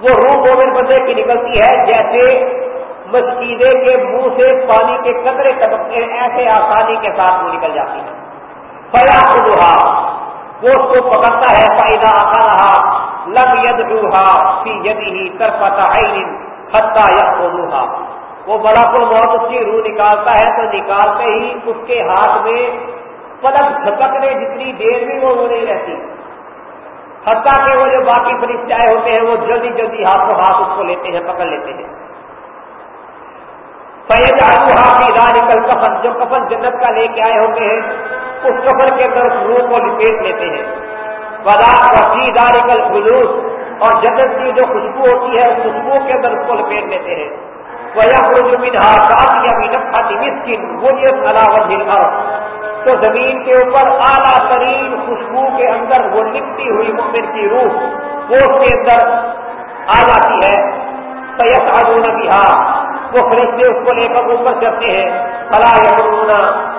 A: وہ روح مومن بندے کی نکلتی ہے جیسے مسجدے کے منہ سے پانی کے قطرے کدمتے ایسے آسانی کے ساتھ وہ نکل جاتی ہے۔ فیا خدوہا وہ اس کو پکڑتا ہے۔ فائدہ آتا رہا لم ید روحا فی یدی ہی کرپتا حتہ یا وہ بڑا کو موت اس کی روح نکالتا ہے تو نکالتے ہی اس کے ہاتھ میں پلک جھپکنے جتنی دیر میں وہ نہیں رہتی۔ حتیٰ کہ وہ جو باقی فرشتے آئے ہوتے ہیں وہ جلدی جلدی ہاتھوں ہاتھ اس کو لیتے ہیں، پکڑ لیتے ہیں۔ سید آلو ہاتھی رانی کل کفن جو کفن جنت کا لے کے آئے ہوتے ہیں، اس کفن کے اندر اس روح کو لپیٹ لیتے ہیں۔ بدا وسیع داری کل اور جنت کی جو خوشبو ہوتی ہے، اس خوشبو کے اندر اس کو لپیٹ لیتے ہیں۔ تو زمین کے اوپر اعلیٰ ترین خوشبو کے اندر وہ لپٹی ہوئی مومن کی روح، وہ اس کے اندر آ جاتی ہے۔ سید آدون بہا وہ فرشتے اس کو لے کر اوپر چڑھتے ہیں۔ فلا یمرونا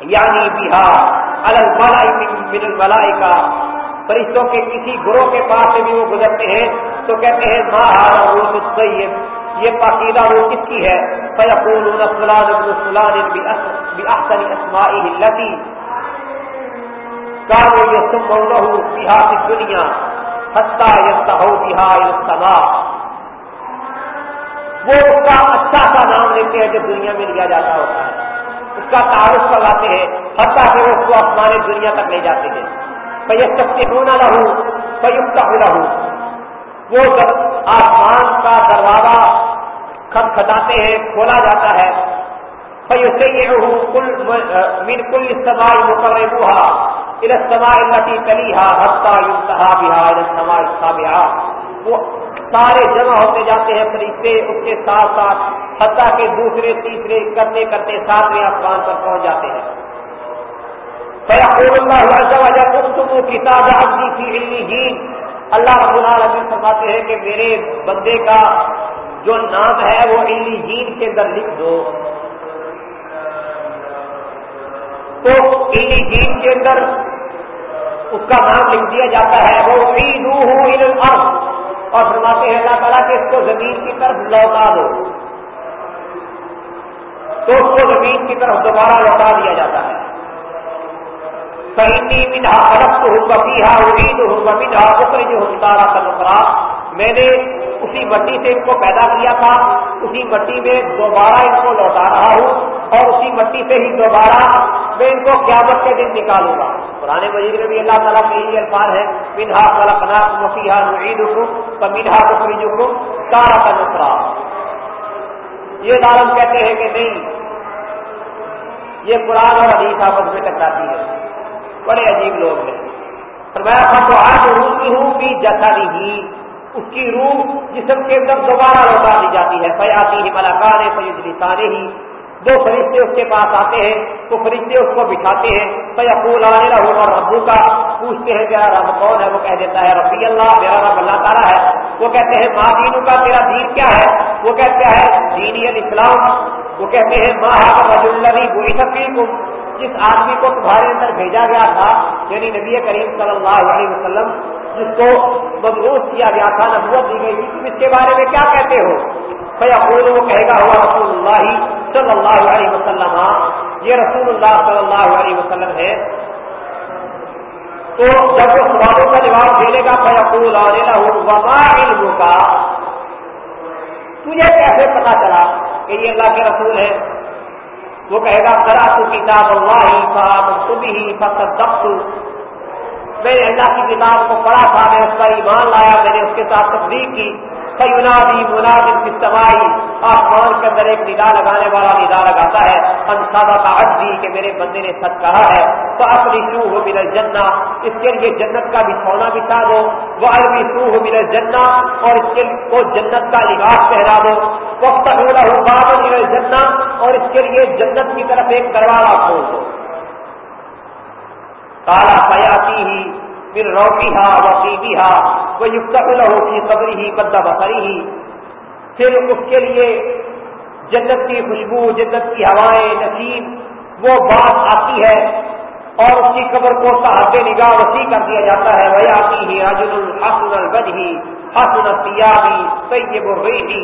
A: یعنی بہار الگ من الملائی کا فرشتوں کے کسی گروہ کے پاس سے بھی وہ گزرتے ہیں۔ تو کہتے ہیں ماں روح سید یہ پاکیدہ روح کس کی ہے؟ فیقول فلان ابن فلان بأحسن اسمائه التي كانوا يسمونه بها في الدنيا حتى ينتهوا بها الى السماء. وہ اس کا اچھا سا نام لیتے ہیں جو دنیا میں لیا جاتا ہوتا ہے۔ اس کا تعارف کرواتے ہیں، حتیٰ کہ وہ اس کو آسمان دنیا تک لے جاتے ہیں۔ فیس سب سے ہونا رہو فیوکتا ہو رہو وہ جب آسمان کا دروازہ کھٹ کھٹاتے ہیں، کھولا جاتا ہے۔ من کل استماع مقربوها الى السماء التي تليها حتى ينتهى بها الى السماء السابعه وہ سارے جمع ہوتے جاتے ہیں فرشتے اس کے ساتھ ساتھ، حتیٰ کہ دوسرے، تیسرے، کرتے کرتے ساتویں آسمان پر پہنچ جاتے ہیں۔ فیقول اللہ عز وجل اکتبوا کتاب عبدی فی علیین اللہ رب العالمین فرماتے ہیں کہ میرے بندے کا جو نام ہے وہ علی جین کے اندر لکھ دو۔ تو علی جین کے اندر اس کا نام لکھ دیا جاتا ہے وہ عید اور فرماتے ہیں، اللہ تعالیٰ کہ اس کو زمین کی طرف لوٹا دو۔ تو اس کو زمین کی طرف دوبارہ لوٹا دیا جاتا ہے۔ کہیں منہا الگ تو ہوں گا پیہا عید ہوں گا منہا اکر جو ہوں کا میں نے اسی مٹی سے ان کو پیدا کیا تھا، اسی مٹی میں دوبارہ ان کو لوٹا رہا ہوں اور اسی مٹی سے ہی دوبارہ میں ان کو قیامت کے دن نکالوں گا۔ پرانے مجید میں بھی اللہ تعالیٰ کے یہ الفاظ ہے منہا خلقنا مسیحا نعید حکم تو منہا بکری حکم تارا کا نسرا۔ یہ دارم کہتے ہیں کہ نہیں، یہ قرآن اور حدیث آپس میں ٹکراتی ہے۔ بڑے عجیب لوگ ہیں۔ میں تو آج روکی ہوں کہ جیسا نہیں اس کی روح جسم کے اندر دوبارہ لوٹا دی جاتی ہے۔ فیاتی ہی ملاقار فیض لسانے ہی دو فرشتے اس کے پاس آتے ہیں، تو فرشتے اس کو بٹھاتے ہیں۔ فیقول آنے رہو اور ربو کا پوچھتے ہیں میرا رب کون ہے؟ وہ کہہ دیتا ہے، ربی اللہ میرا رب اللہ تعالیٰ ہے۔ وہ کہتے ہیں، ماں دینوں کا میرا دین کیا ہے؟ وہ کہتے ہیں، دینی الاسلام۔ وہ کہتے ہیں، ماں رج اللہ بری تفریح جس آدمی کو تمہارے اندر بھیجا گیا تھا یعنی نبی کریم صلی اللہ علیہ وسلم۔ جس کو مبروس کیا گیا تھا، نبوت دی گئی تھی، تم اس کے بارے میں کیا کہتے ہو؟ بھیا خود وہ کہے گا، ہوا رسول اللہ صلی اللہ علیہ وسلم۔ یہ رسول اللہ صلی اللہ علیہ وسلم ہے۔ تو جب وہ سوالوں کا جواب دے لے گا، فیقول وما علم کا تجھے کیسے پتا چلا کہ یہ اللہ کے رسول ہے وہ کہے گا کرا تو کتاب اللہ ہی فاطب ہی فصد میں نے اللہ کی کتاب کو پڑھا تھا، میں اس کا ایمان لایا، میں نے اس کے ساتھ تفریح کی۔ سیونادی منادی کی سمائی آسمان کے اندر ایک ندا لگانے والا ندا لگاتا ہے۔ انسادہ کا دی کہ میرے بندے نے سچ کہا ہے۔ تو اپنی سو ہو ملے جنا اس کے لیے جنت کا بھی سونا بچھا دو۔ وہ البی سو ہو ملے جنا اور اس کے کو جنت کا لباس پہنا دو۔ وقت ہو بابا ملے جنا اور اس کے لیے جنت کی طرف ایک دروازہ کھول دو۔ کالا سیاتی ہی پھر روٹی ہا وسیبی ہا وہ یوکت کی قبری ہی بدہ بسری ہی پھر اس کے لیے جنت کی خوشبو، جنت کی ہوائیں، نصیب، وہ بات آتی ہے اور اس کی قبر کو صاحب نگاہ وسیع کر دیا جاتا ہے۔ وہ آتی ہی حجن الحسن البجی حسن السیابی طیب الریحی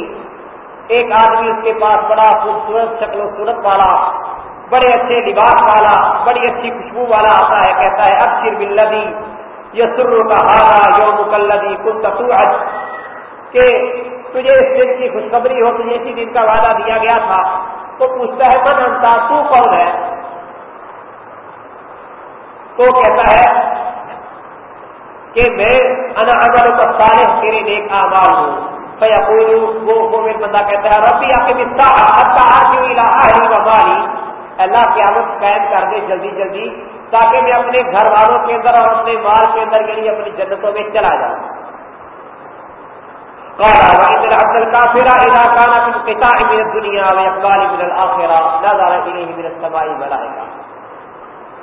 A: ایک آدمی اس کے پاس بڑا خوبصورت شکل و صورت والا بڑے اچھے لباس والا، بڑی اچھی خوشبو والا آتا ہے، کہتا ہے اب صرف بلدی یہ سر کا ہارا یوم کلدی کل تسوج کہ تجھے اس دن کی خوشخبری ہو، تجھے اسی دن کا وعدہ دیا گیا تھا۔ تو پوچھتا ہے من انتا تو کون ہے؟ تو کہتا ہے کہ میں، انا اگر کا صالح تیرے نیک آباد ہوں۔ فیقول وہ مومن بندہ کہتا ہے، ربی آپ کے مالی اللہ قیامت قائم کر دے جلدی جلدی، تاکہ میں اپنے گھر والوں کے اندر اور اپنے مال کے اندر یعنی اپنی جنتوں میں چلا جاؤں۔ کافرا علاقہ پتا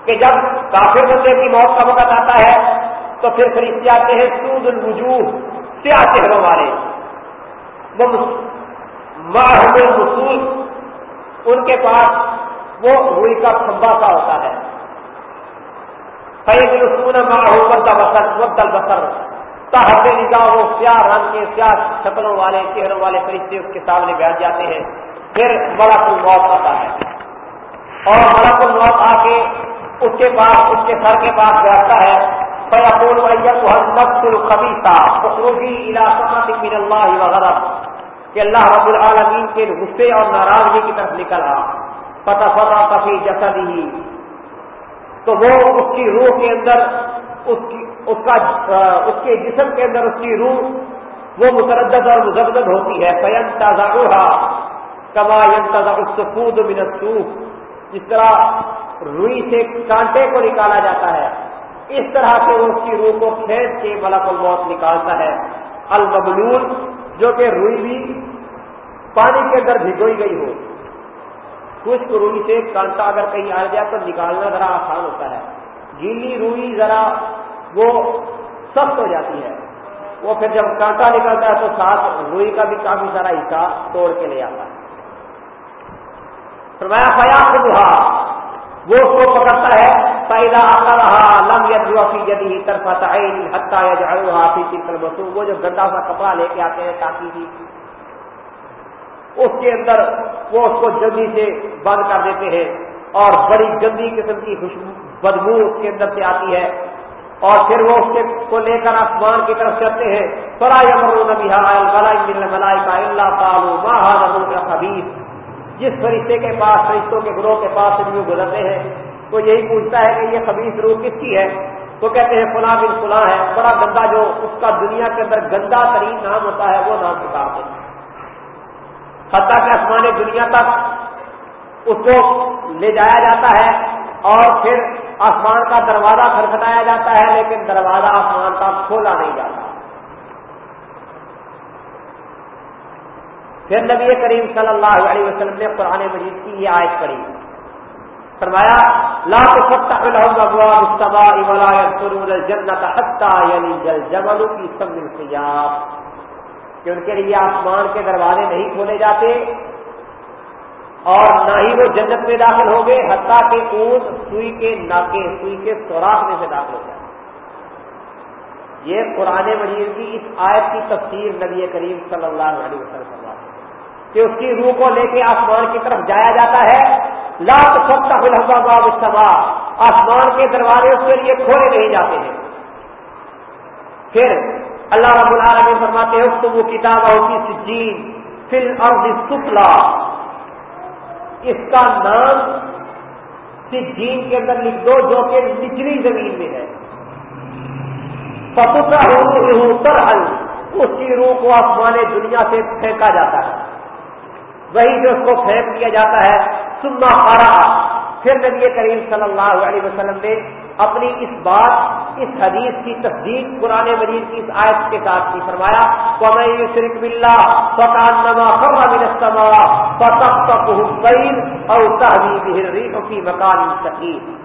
A: کہ جب کافر بندے کی موت کا وقت آتا ہے، تو پھر فرشتے آتے ہیں، سود الوجوہ، سیاہ چہروں والے۔ وہ مسول ان کے پاس وہ روئی کا کھمبا سا ہوتا ہے۔ فیض رسون کا بسر مدل بسر تحت نگاہ وہ سیاہ رنگ کے، سیاہ شکلوں والے، چہروں والے فرشتے اس کے سامنے بیٹھ جاتے ہیں۔ پھر بڑا کل موت آتا ہے۔ اور بڑا کل موت آ کے اس کے پاس، اس کے سر کے پاس بیٹھتا ہے۔ فیقول نفس الخبیثہ خروجی علاقہ من اللہ وغیرہ کہ اللہ رب العالمین کے غصے اور ناراضگی کی طرف نکل آ فتح فتح کفی جسد ہی تو وہ اس کی روح کے اندر، اس کی، اس کا، اس کے جسم کے اندر اس کی روح، وہ متردد اور مزدد ہوتی ہے۔ سین تازہ روحا کما ین تازہ اسفود منسوخ جس طرح روئی سے کانٹے کو نکالا جاتا ہے، اس طرح سے وہ اس کی روح کو کھینچ کے ملک الموت نکالتا ہے۔ المبلول جو کہ روئی بھی پانی کے اندر بھگوئی گئی ہو۔ خشک روئی سے کانٹا اگر کہیں آ جائے تو نکالنا ذرا آسان ہوتا ہے۔ گیلی روئی ذرا وہ سخت ہو جاتی ہے۔ وہ پھر جب کانٹا نکلتا ہے تو ساتھ روئی کا بھی کافی سارا حصہ توڑ کے لے آتا ہے۔ فرمایا خیا خدا وہ اس کو پکڑتا ہے۔ پیدا آتا رہا لم یدی جدی طرف حتہ یا جھاڑو ہاتھی وہ جو گندا سا کپڑا لے کے آتے ہیں تاکہ اس کے اندر وہ اس کو جلدی سے بند کر دیتے ہیں اور بڑی گندی قسم کی خوشبو بدبو اس کے اندر سے آتی ہے اور پھر وہ اس کے کو لے کر آسمان کی طرف چلتے ہیں۔ سرا کا اللہ تعالو جس فرشتے کے پاس، فرشتوں کے گروہ کے پاس سے گزرتے ہیں تو یہی پوچھتا ہے کہ یہ خبیص روح کس کی ہے؟ تو کہتے ہیں فلاں بن فلاں ہے۔ بڑا گندا جو اس کا دنیا کے اندر گندا ترین نام ہوتا ہے، وہ نام کتاب ہے۔ حتیٰ کہ آسمان دنیا تک اس کو لے جایا جاتا ہے اور پھر آسمان کا دروازہ کھٹکھٹایا جاتا ہے، لیکن دروازہ آسمان کا کھولا نہیں جاتا۔ پھر نبی کریم صلی اللہ علیہ وسلم نے قرآن مجید کی یہ آیت پڑھی۔ فرمایا، لا فتح جنت حتہ یعنی جل جمل کی سب سیاح کہ ان کے لیے آسمان کے دروازے نہیں کھولے جاتے اور نہ ہی وہ جنت میں داخل ہو گئے حتیٰ کے اونٹ سوئی کے ناکے، سوئی کے سوراخ میں سے داخل ہو جائے۔ یہ قرآن مجید کی اس آیت کی تفسیر نبی کریم صلی اللہ علیہ وسلم کہ اس کی روح کو لے کے آسمان کی طرف جایا جاتا ہے۔ لاکھ سب تک آسمان کے دروازے اس کے لیے کھولے نہیں جاتے ہیں۔ پھر اللہ رب العالمین فرماتے ہیں تو وہ کتاب ہوتی سجین فل ارض سفلا اس کا نام سجین کے اندر لکھ دو جو کہ نچلی زمین میں ہے۔ پپوتا ہوں پر اس کی روح کو آسمان دنیا سے پھینکا جاتا ہے۔ وہی جو اس کو پھینک دیا جاتا ہے۔ سننا آ پھر نبی کریم صلی اللہ علیہ وسلم نے اپنی اس بات، اس حدیث کی تصدیق قرآن مریض کی اس آیت کے ساتھ کی فرمایا تو میں شرک بلّہ فتح نما فرما فتح اور تحریر کی مکان مستقیم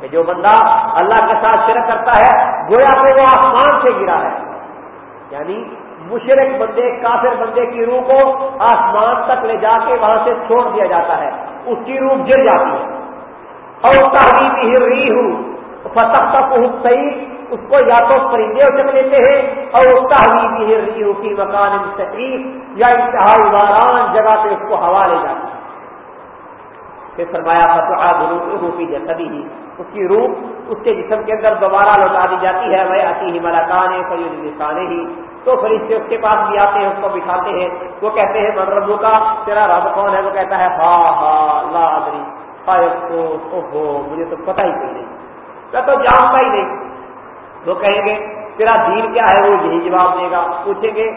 A: کہ جو بندہ اللہ کے ساتھ شرک کرتا ہے، گویا کہ وہ آسمان سے گرا ہے۔ یعنی مشرق بندے، کافر بندے کی روح کو آسمان تک لے جا کے وہاں سے چھوڑ دیا جاتا ہے۔ اس کی روح گر جاتی ہے۔ اور تحریری ہر رہی ہوں۔ فتح تک صحیح اس کو یا تو پرندے اچک لیتے ہیں اور اس تحریری ہر رہی ہوں کی مکان تقریب یا انتہائی باران جگہ پہ اس کو ہوا لے جاتی ہے۔ پھر فرمایا فتح روح کی جسدی ہی اس کی روح اس کے جسم کے اندر دوبارہ لوٹا دی جاتی ہے۔ وہ آتی ہی ملاقان سید ہی تو فرشتے اس کے پاس بھی آتے ہیں، اس کو بٹھاتے ہیں۔ وہ کہتے ہیں، من ربو کا تیرا رب کون ہے؟ وہ کہتا ہے، ہا ہا اللہ ادری ہو، مجھے تو پتہ ہی کوئی نہیں۔ میں تو جانتا ہی نہیں۔ وہ کہیں گے، تیرا دین کیا ہے؟ وہ یہی جواب دے گا۔ پوچھیں گے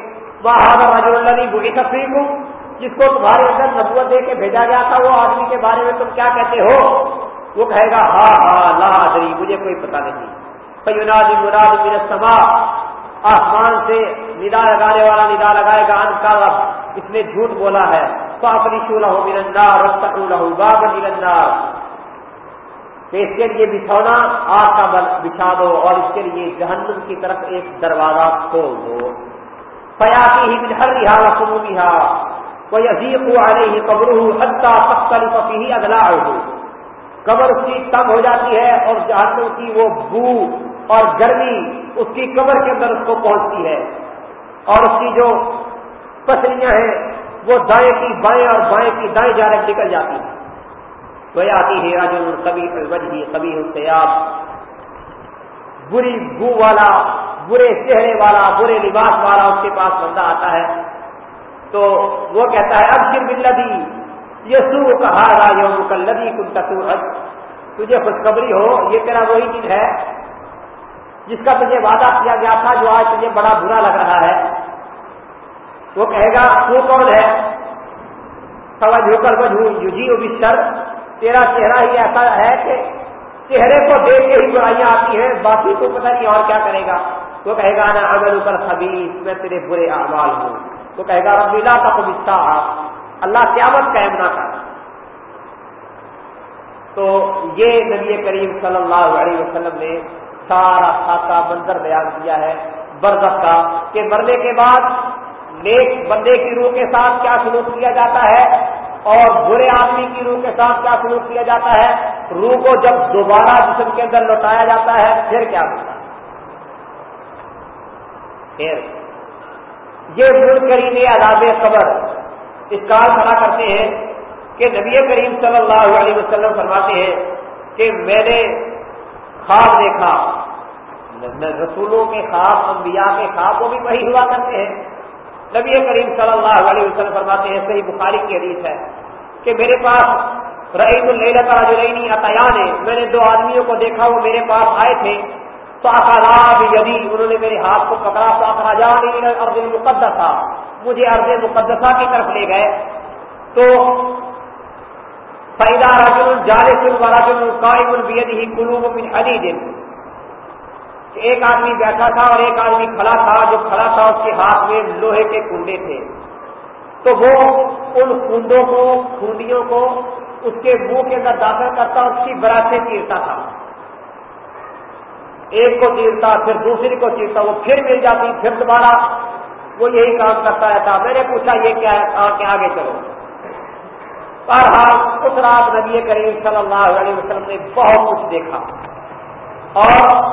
A: وہ راج اللہ نہیں بری تفریح ہوں جس کو تمہارے اندر نبوت دے کے بھیجا گیا تھا، وہ آدمی کے بارے میں تم کیا کہتے ہو؟ وہ کہے گا ہاں ہاں لا ادری، مجھے کوئی پتا نہیں۔ فیوناد مراد من سما آسمان سے ندا لگانے والا ندا لگائے گا ان کا اس نے جھوٹ بولا ہے۔ فافرشو تو اپنی شولہ ہو مرندار ہو باب نرندار کہ اس کے لیے بچھونا، آگ کا بل بچھا دو اور اس کے لیے جہنم کی طرف ایک دروازہ کھول دو فیاتی ہی من ہر رہا رسم کوئی عزیق ہوا نہیں قبر ہوں حتہ پختل اگلا ہو قبر اس کی تنگ ہو جاتی ہے اور جہنم کی وہ بو اور گرمی اس کی قبر کے اندر اس کو پہنچتی ہے۔ اور اس کی جو پسلیاں ہیں وہ دائیں کی بائیں اور بائیں کی دائیں جانب نکل جاتی ہیں۔ تو آتی ہے آج کبھی وجہ کبھی سیاب بری بو والا، برے چہرے والا، برے لباس والا اس کے پاس بندہ آتا ہے۔ تو وہ کہتا ہے اب سر ملدی یسو کہا راجو کلدی کن تسور تجھے خوشخبری ہو، یہ تیرا وہی دن ہے جس کا تجھے وعدہ کیا گیا تھا جو آج تجھے بڑا برا لگ رہا ہے۔ وہ کہے گا، تو کون ہے? سوال جو کر بجھو یو جی بھی شر تیرا چہرہ ہی ایسا ہے کہ چہرے کو دیکھ کے ہی برائیاں آتی ہیں، باقی تو پتہ نہیں اور کیا کرے گا. وہ کہے گا نا اگر کر خبیص میں تیرے برے اعمال ہوں. تو کہے گا ربیلا کا پبستہ اللہ قیامت قائم نہ کر۔ تو یہ نبی کریم صلی اللہ علیہ وسلم نے سارا خاصا منظر بیان کیا ہے، برزخ کا، کہ مرنے کے بعد نیک بندے کی روح کے ساتھ کیا سلوک کیا جاتا ہے اور برے آدمی کی روح کے ساتھ کیا سلوک کیا جاتا ہے؟ روح کو جب دوبارہ جسم کے اندر لوٹایا جاتا ہے، پھر کیا ہوتا ہے؟ پھر۔ یہ ملک کریم عذاب قبر اس کال کھڑا کرتے ہیں کہ نبی کریم صلی اللہ علیہ وسلم فرماتے ہیں کہ میں نے خواب دیکھا۔ رسولوں کے خواب، انبیاء کے خواب وہ بھی وہی ہوا کرتے ہیں۔ نبی کریم صلی اللہ علیہ وسلم فرماتے ہیں، صحیح بخاری کی حدیث ہے کہ میرے پاس رعید اللہ کا جو عطیا نے میں نے دو آدمیوں کو دیکھا، وہ میرے پاس آئے تھے۔ تو اخراج یدی انہوں نے میرے ہاتھ کو پکڑا تو اخراجان ارض مقدسہ مجھے ارض مقدسہ کی طرف لے گئے۔ تو فائدہ راجن جالس راجن قائم البید ہی قلوب من حدید ایک آدمی بیٹھا تھا اور ایک آدمی کھڑا تھا، جو کھڑا تھا اس کے ہاتھ میں لوہے کے کنڈے تھے۔ تو وہ ان کنڈوں کو، کھونڈیوں کو اس کے منہ کے اندر داخل کرتا اس کی برات سے چیرتا تھا۔ ایک کو چیرتا، پھر دوسری کو چیرتا، وہ پھر مل جاتی، پھر دوبارہ وہ یہی کام کرتا رہتا۔ میں نے پوچھا، یہ کیا ہے؟ کہ آگے چلو۔ بہرحال اس رات نبی کریم صلی اللہ علیہ وسلم نے بہت کچھ دیکھا۔ اور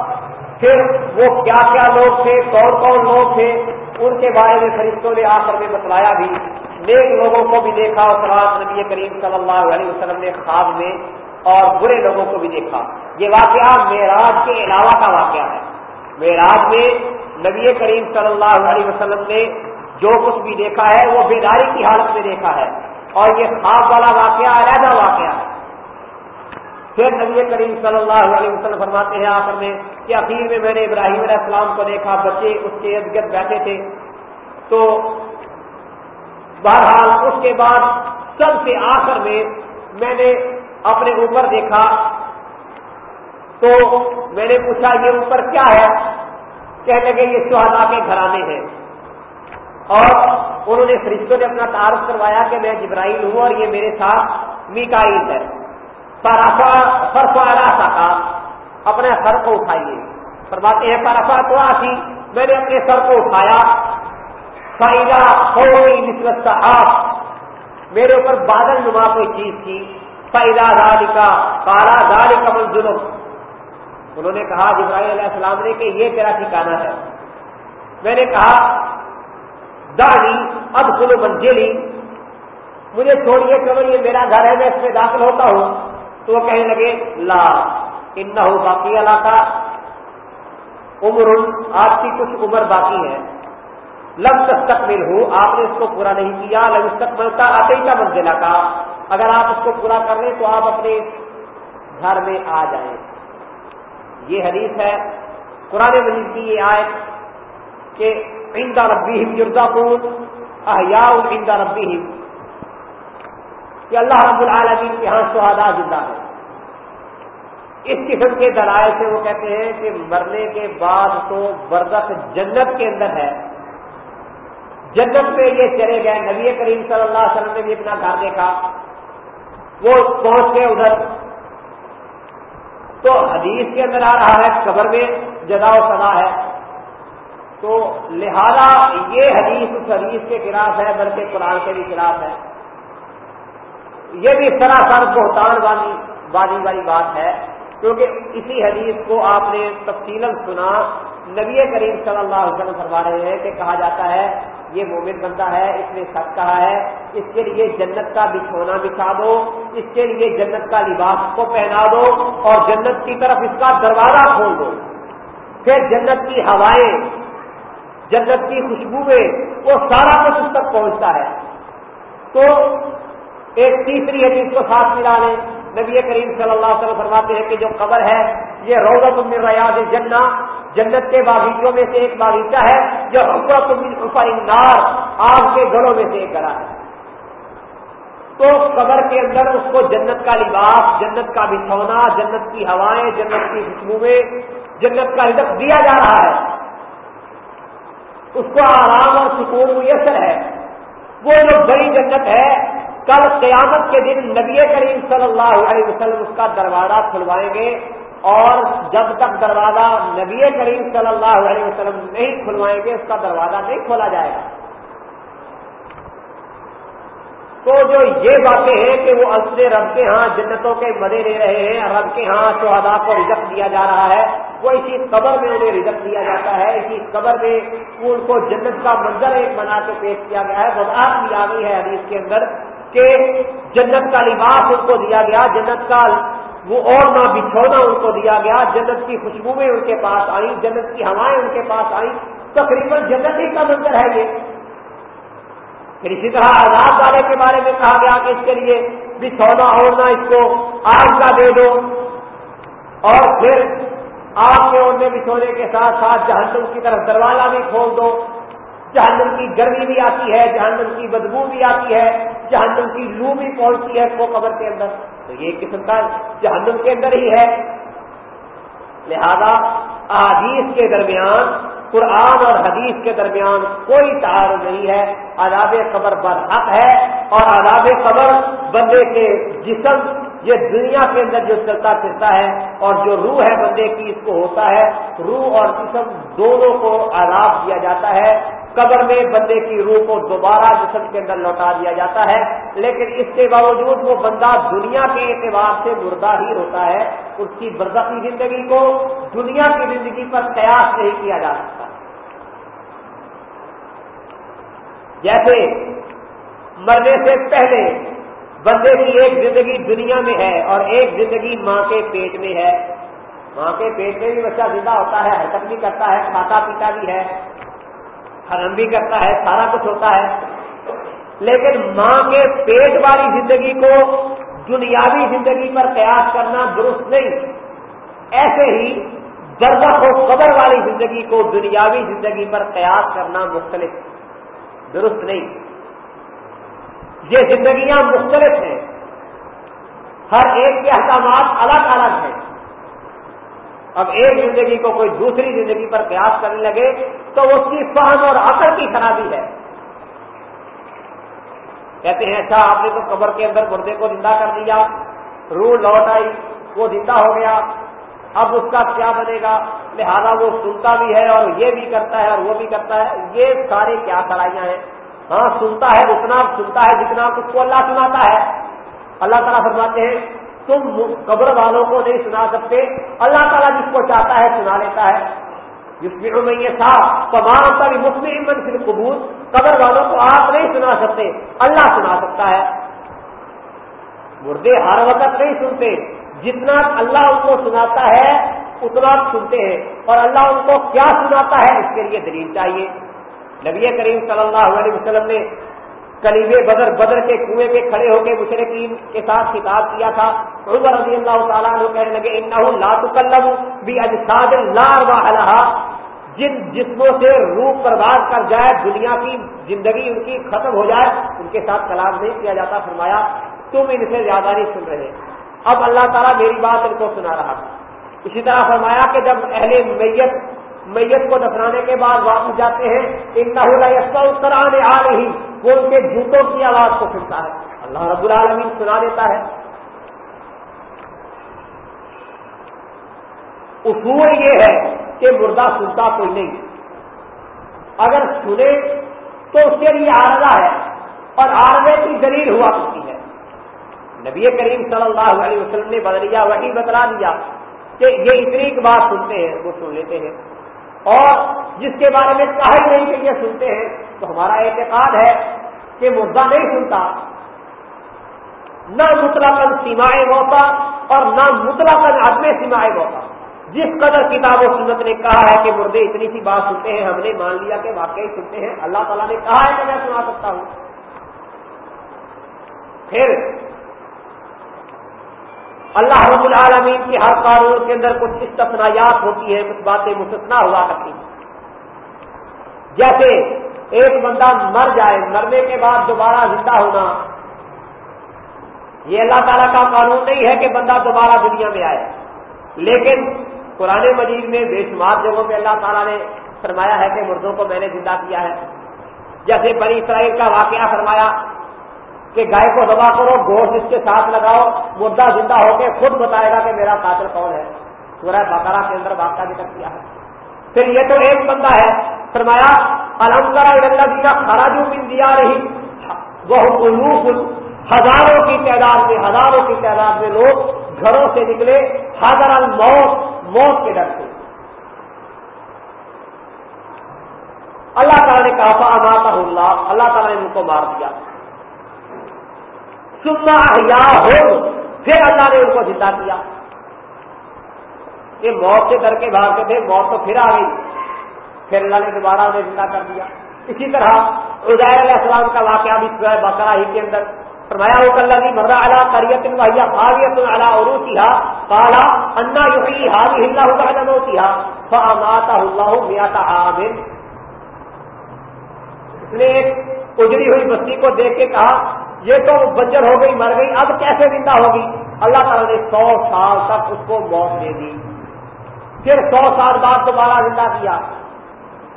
A: پھر وہ کیا کیا لوگ تھے، کون کون لوگ تھے، ان کے بارے میں فرشتوں نے آ کر میں بتلایا بھی۔ نیک لوگوں کو بھی دیکھا اس رات نبی کریم صلی اللہ علیہ وسلم نے خواب میں اور برے لوگوں کو بھی دیکھا۔ یہ واقعہ معراج کے علاوہ کا واقعہ ہے۔ معراج میں نبی کریم صلی اللہ علیہ وسلم نے جو کچھ بھی دیکھا ہے، وہ بیداری کی حالت میں دیکھا ہے۔ اور یہ خواب والا واقعہ علیحدہ واقعہ ہے۔ پھر نبی کریم صلی اللہ علیہ وسلم فرماتے ہیں آخر میں کہ اخیر میں میں نے ابراہیم علیہ السلام کو دیکھا، بچے اس کے ارد گرد بیٹھے تھے۔ تو بہرحال اس کے بعد سب سے آخر میں میں نے اپنے اوپر دیکھا۔ تو میں نے پوچھا، یہ اوپر کیا ہے؟ کہنے لگے، یہ سہادا کے گھرانے ہیں۔ اور انہوں نے فرشتوں نے اپنا تعارف کروایا کہ میں جبرائیل ہوں اور یہ میرے ساتھ میکائل ہے۔ فرفا کا اپنے سر کو اٹھائیے۔ فرماتے ہیں پرفا تو آسی میں نے اپنے سر کو اٹھایا۔ فائدہ ہوئی نسبت آپ میرے اوپر بادل نما کوئی چیز تھی۔ فائدہ دال کا کالا دال کا منظر انہوں نے کہا جبراہی علیہ السلام نے کہ یہ تیرا ٹھکانا ہے۔ میں نے کہا دانی اب سنو منزلی مجھے چھوڑیے چلو یہ میرا گھر ہے، میں اس میں داخل ہوتا ہوں۔ تو وہ کہنے لگے، لا ان ہو باقی علاقہ عمر آپ کی کچھ عمر باقی ہے۔ لم تستقبل ہوں آپ نے اس کو پورا نہیں کیا۔ لم استقبلتا آتے ہی کا منزلہ کا۔ اگر آپ اس کو پورا کر لیں تو آپ اپنے گھر میں آ جائیں۔ یہ حدیث ہے، قرآن مجید کی یہ آئے کہ عندہ ربی ہم پور احیا عندہ ربی کہ اللہ رب العالمین کے ہاں سہادا زندہ ہے اس قسم کے دلائل سے وہ کہتے ہیں کہ مرنے کے بعد تو بردخ جنت کے اندر ہے۔ جنت میں یہ چلے گئے۔ نبی کریم صلی اللہ علیہ وسلم نے بھی اپنا گھر دیکھا۔ وہ پہنچ کے ادھر۔ تو حدیث کے اندر آ رہا ہے، قبر میں جدا و سدا ہے۔ تو لہذا یہ حدیث اس حدیث کے خلاف ہے، بلکہ قرآن کے بھی خلاف ہے۔ یہ بھی سراسر بہتان والی بازی والی بات ہے۔ کیونکہ اسی حدیث کو آپ نے تفصیل سنا، نبی کریم صلی اللہ علیہ وسلم فرما رہے ہیں کہ کہا جاتا ہے، یہ مومن بندہ ہے، اس نے سچ کہا ہے، اس کے لیے جنت کا بچھونا بچھا دو، اس کے لیے جنت کا لباس کو پہنا دو اور جنت کی طرف اس کا دروازہ کھول دو۔ پھر جنت کی ہوائیں، جنت کی خوشبوئیں، وہ سارا کچھ اس تک پہنچتا ہے۔ تو ایک تیسری حدیث کو ساتھ ملا لیں۔ نبی کریم صلی اللہ علیہ وسلم فرماتے ہیں کہ جو قبر ہے، یہ روزت من ریاض جنا جنت کے باغیچوں میں سے ایک باغیچہ ہے، جو حکرت من اوپر انار آگ کے گھروں میں سے ایک گڑا ہے۔ تو قبر کے اندر اس کو جنت کا لباس، جنت کا بچھونا، جنت کی ہوائیں، جنت کی خوشبوئیں، جنت کا رزق دیا جا رہا ہے۔ اس کو آرام اور سکون میسر ہے۔ وہ جو بڑی جنت ہے کل قیامت کے دن نبی کریم صلی اللہ علیہ وسلم اس کا دروازہ کھلوائیں گے اور جب تک دروازہ نبی کریم صلی اللہ علیہ وسلم نہیں کھلوائیں گے، اس کا دروازہ نہیں کھولا جائے گا۔ تو جو یہ باتیں ہیں کہ وہ اصل رب کے ہاں جنتوں کے مدے لے رہے ہیں، رب کے ہاں شہدا کو رزق دیا جا رہا ہے، وہ اسی قبر میں انہیں رزق دیا جاتا ہے، اسی قبر میں ان کو جنت کا منظر ایک بنا کے پیش کیا گیا ہے۔ بہت بھی آ گئی ہے حدیث کے اندر۔ کہ جنت کا لباس ان کو دیا گیا، جنت کا وہ اور نہ بچھونا ان کو دیا گیا، جنت کی خوشبوئیں ان کے پاس آئی جنت کی ہوائیں ان کے پاس آئی تقریباً جنت ہی کا منظر ہے یہ۔ پھر اسی طرح آزاد والے کے بارے میں کہا گیا کہ اس کے لیے بچھونا اوڑھنا اس کو آگ کا دے دو۔ اور پھر آگ کے اوڑھنے بچھونے کے ساتھ ساتھ جہنم کی طرف دروازہ بھی کھول دو۔ جہنم کی گرمی بھی آتی ہے، جہنم کی بدبو بھی آتی ہے۔ جہنم کی لو بھی پہنچتی ہے کو قبر کے اندر؟ تو یہ قسم کا جہنم کے اندر ہی ہے۔ لہذا احادیث کے درمیان، قرآن اور حدیث کے درمیان کوئی تعارف نہیں ہے۔ آداب قبر پر حق ہے اور آداب قبر بندے کے جسم، یہ دنیا کے اندر جو چلتا پھرتا ہے اور جو روح ہے بندے کی، اس کو ہوتا ہے۔ روح اور جسم دونوں کو آداب دیا جاتا ہے۔ قبر میں بندے کی روح کو دوبارہ جسم کے اندر لوٹا دیا جاتا ہے، لیکن اس کے باوجود وہ بندہ دنیا کے اعتبار سے مردہ ہی ہوتا ہے۔ اس کی برزخی زندگی کو دنیا کی زندگی پر قیاس نہیں کیا جا سکتا۔ جیسے مرنے سے پہلے بندے کی ایک زندگی دنیا میں ہے اور ایک زندگی ماں کے پیٹ میں ہے۔ ماں کے پیٹ میں بھی بچہ زندہ ہوتا ہے، حرکت بھی کرتا ہے، کھاتا پیتا بھی ہے۔ حرم بھی کرتا ہے، سارا کچھ ہوتا ہے۔ لیکن ماں کے پیٹ والی زندگی کو دنیاوی زندگی پر قیاس کرنا درست نہیں۔ ایسے ہی برزخ و قبر والی زندگی کو دنیاوی زندگی پر قیاس کرنا مختلف، درست نہیں۔ یہ زندگیاں مختلف ہیں۔ ہر ایک کے احکامات الگ الگ ہیں۔ اب ایک زندگی کو کوئی دوسری زندگی پر قیاس کرنے لگے تو اس کی فہم اور عقل کی خرابی ہے۔ کہتے ہیں اچھا آپ نے تو قبر کے اندر مردے کو زندہ کر دیا، روح لوٹ آئی، وہ زندہ ہو گیا، اب اس کا کیا بنے گا؟ لہذا وہ سنتا بھی ہے اور یہ بھی کرتا ہے اور وہ بھی کرتا ہے۔ یہ سارے کیا کرائیاں ہیں؟ ہاں سنتا ہے اتنا سنتا ہے، جتنا اس کو اللہ سناتا ہے۔ اللہ تعالیٰ فرماتے ہیں تم قبر والوں کو نہیں سنا سکتے۔ اللہ تعالیٰ جس کو چاہتا ہے سنا لیتا ہے۔ جس میں یہ تھا تمام ساری مسلم صرف قبول قبر والوں کو آپ نہیں سنا سکتے۔ اللہ سنا سکتا ہے۔ مردے ہر وقت نہیں سنتے۔ جتنا اللہ ان کو سناتا ہے، اتنا سنتے ہیں۔ اور اللہ ان کو کیا سناتا ہے، اس کے لیے دلیل چاہیے۔ نبی کریم صلی اللہ علیہ وسلم نے کلیب بدر بدر کے کنویں پہ کھڑے ہو کے مشرقین کے ساتھ خطاب کیا تھا۔ عمر رضی اللہ تعالیٰ عنہ کہنے لگے ان لا تکلم بھی اجساد لار واہ جن جسموں سے روح پرواز کر جائے، دنیا کی زندگی ان کی ختم ہو جائے، ان کے ساتھ کلام نہیں کیا جاتا۔ فرمایا، تم ان سے زیادہ نہیں سن رہے۔ اب اللہ تعالیٰ میری بات ان کو سنا رہا اسی طرح فرمایا کہ جب اہل میت میت کو دفنانے کے بعد واپس جاتے ہیں۔ ان نہ آ رہی وہ ان کے جوتوں کی آواز کو سنتا ہے۔ اللہ رب العالمین سنا دیتا ہے۔ اصول یہ ہے کہ مردہ سنتا کوئی نہیں اگر سنے تو اس کے لیے آرزہ ہے اور آرزے کی دلیل ہوا کرتی ہے۔ نبی کریم صلی اللہ علیہ وسلم نے بدلیا وہی بتلا دیا کہ یہ اتنی کی بات سنتے ہیں، وہ سن لیتے ہیں۔ اور جس کے بارے میں کہا ہی نہیں کہ یہ سنتے ہیں، تو ہمارا اعتقاد ہے کہ مردہ نہیں سنتا۔ نہ مطلق سیمائے موقع اور نہ مطلق عدم سیمائے موقع جس قدر کتاب و سنت نے کہا ہے کہ مردے اتنی سی بات سنتے ہیں، ہم نے مان لیا کہ واقعی سنتے ہیں۔ اللہ تعالیٰ نے کہا ہے کہ میں سنا سکتا ہوں۔ پھر اللہ رب العالمین کی ہر قانون کے اندر کچھ استثنایات ہوتی ہیں، کچھ باتیں مستثنا ہوا کرتی ہیں۔ جیسے ایک بندہ مر جائے، مرنے کے بعد دوبارہ زندہ ہونا۔ یہ اللہ تعالیٰ کا قانون نہیں ہے کہ بندہ دوبارہ دنیا میں آئے۔ لیکن قرآن مجید میں بے شمار جگہوں پہ اللہ تعالیٰ نے فرمایا ہے کہ مردوں کو میں نے زندہ کیا ہے۔ جیسے بنی اسرائیل کا واقعہ فرمایا کہ گائے کو دبا کرو، گوشت اس کے ساتھ لگاؤ، مردہ زندہ ہو کے خود بتائے گا کہ میرا قاتل کون ہے۔ سورہ بکرا کے اندر واقعہ ذکر کیا ہے۔ پھر یہ تو ایک بندہ ہے۔ فرمایا جی کا خراجو بن دیا رہی وہ ہزاروں کی تعداد میں، ہزاروں کی تعداد میں لوگ گھروں سے نکلے حضر الموت، موت کے ڈر سے۔ اللہ تعالیٰ نے کہا اللہ۔ اللہ تعالیٰ نے ان کو مار دیا۔ احیا ہو پھر اللہ نے ان کو زندہ کیا۔ یہ موت سے ڈر کے بھاگتے تھے، موت تو پھر آ گئی۔ پھر اللہ نے دوبارہ انہیں زندہ کر دیا۔ اسی طرح ادیر علیہ السلام کا واقعہ بھی بکرا ہی کے اندر فرمایا ہو کل مرا الا کریت وحیا حاویت الا عروسیہ قالا، انا یحیی هذه الله بعد موتها فاماته الله مئات عام۔ اس نے ایک اجڑی ہوئی بستی کو دیکھ کے کہا یہ تو بجر ہو گئی، مر گئی، اب کیسے زندہ ہوگی؟ اللہ تعالیٰ نے سو سال تک اس کو موت دے دی۔ پھر سو سال بعد دوبارہ زندہ کیا۔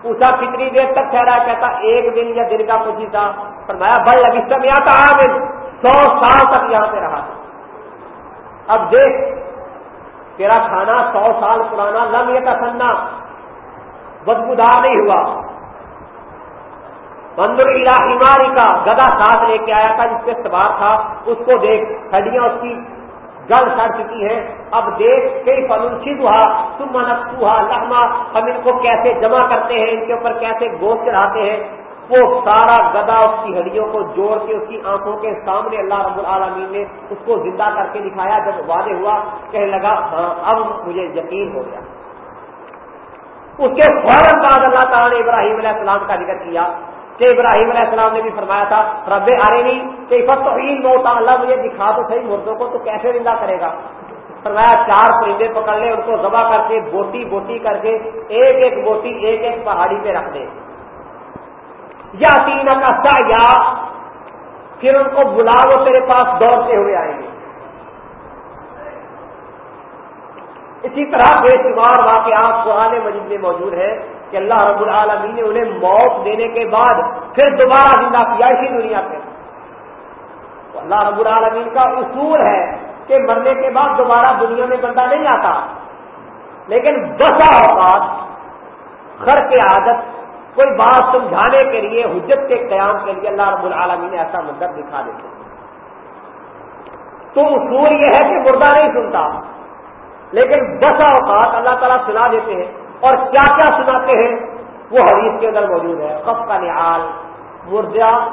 A: پوچھا، کتنی دیر تک ٹھہرا؟ کہتا، ایک دن یا دن کا کچھ ہی تھا۔ فرمایا بھائی ابھی سب یہاں کا آگے سو سال تک یہاں پہ رہا۔ اب دیکھ، تیرا کھانا سو سال پرانا، لم یہ سننا بدبودار نہیں ہوا۔ بندر ہماری کا گدا ساتھ لے کے آیا تھا، جس پہ سوار تھا۔ اس کو دیکھ ہڈیاں اس کی گل سڑ چکی ہے اب دیکھ، کئی فنشی ہوا تم منسوہا لہما ہم ان کو کیسے جمع کرتے ہیں؟ ان کے اوپر کیسے گوشت چڑھاتے ہیں؟ وہ سارا گدا اس کی ہڈیوں کو جوڑ کے، اس کی آنکھوں کے سامنے اللہ رب العالمین نے اس کو زندہ کر کے دکھایا۔ جب وعدے ہوا، کہنے لگا ہاں اب مجھے یقین ہو گیا۔ اس کے فوراً بعد اللہ تعالیٰ نے ابراہیم علیہ السلام کا ذکر کیا۔ کہ ابراہیم علیہ السلام نے بھی فرمایا تھا، رب آرے نہیں کہ تو عید موتا اللہ مجھے دکھا تو صحیح مردوں کو، تو کیسے زندہ کرے گا؟ فرمایا، چار پرندے پکڑ لے، ان کو ذبح کر کے، بوٹی بوٹی کر کے، ایک ایک بوٹی، ایک ایک پہاڑی پہ رکھ دے۔ یا تین کا یا پھر ان کو بلا وہ تیرے پاس دوڑتے ہوئے آئیں گے۔ اسی طرح بے شمار واقعات قرآن مجید میں موجود ہیں۔ کہ اللہ رب العالمین نے انہیں موت دینے کے بعد پھر دوبارہ زندہ کیا اسی دنیا پہ۔ تو اللہ رب العالمین کا اصول ہے کہ مرنے کے بعد دوبارہ دنیا میں بندہ نہیں آتا۔ لیکن بسا اوقات خر کے عادت، کوئی بات سمجھانے کے لیے، حجت کے قیام کے لیے اللہ رب العالمین نے ایسا منظر دکھا دیتے تو اصول یہ ہے کہ مردہ نہیں سنتا، لیکن بسا اوقات اللہ تعالیٰ سنا دیتے ہیں۔ اور کیا کیا سناتے ہیں؟ وہ حدیث کے اندر موجود ہے۔ خف کا نعال مردہ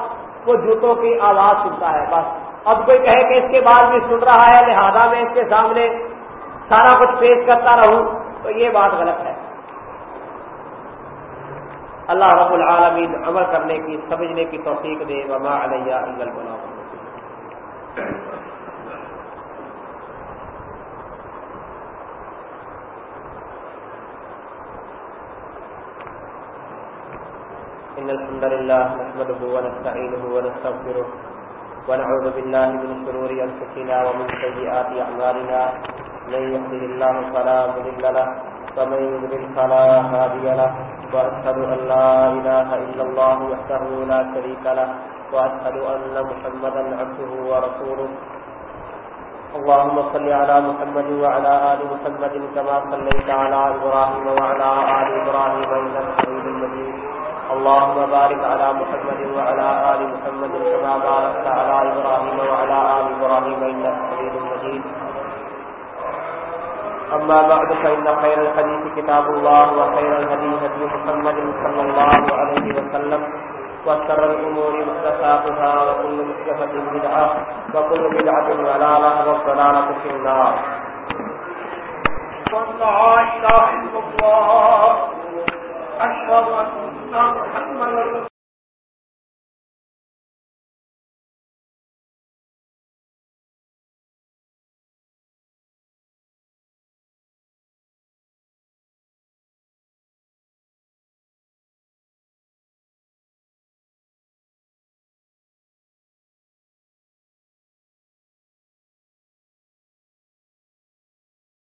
A: وہ جوتوں کی آواز سنتا ہے، بس۔ اب کوئی کہے کہ اس کے بعد بھی سن رہا ہے، لہذا میں اس کے سامنے سارا کچھ پیش کرتا رہوں، تو یہ بات غلط ہے۔ اللہ رب العالمین عمل کرنے کی، سمجھنے کی توفیق دے۔ وما علیہ إن الحمد لله نحمده ونستعينه ونستغفره ونعوذ بالله من شرور أنفسنا ومن سيئات أعمالنا. من يهده الله فلا مضل له ومن يضلل فلا هادي له. وأشهد أن لا إله إلا الله وحده لا شريك له. وأشهد أن محمدا عبده ورسوله. اللهم صل على محمد وعلى آل محمد كما صليت على إبراهيم وعلى آل إبراهيم إنك حميد اللهم بارك على محمد وعلى آل محمد كما باركت على إبراهيم وعلى آل إبراهيم إنك حميد مجيد. أما بعد، فإن خير الحديث كتاب الله وخير الهدي هدي محمد صلى الله عليه وسلم وشر الأمور محدثاتها وكل محدثة بدعة وكل بدعة ضلالة والضلالة في النار.
B: لا إله إلا الله أشهد أن محمدا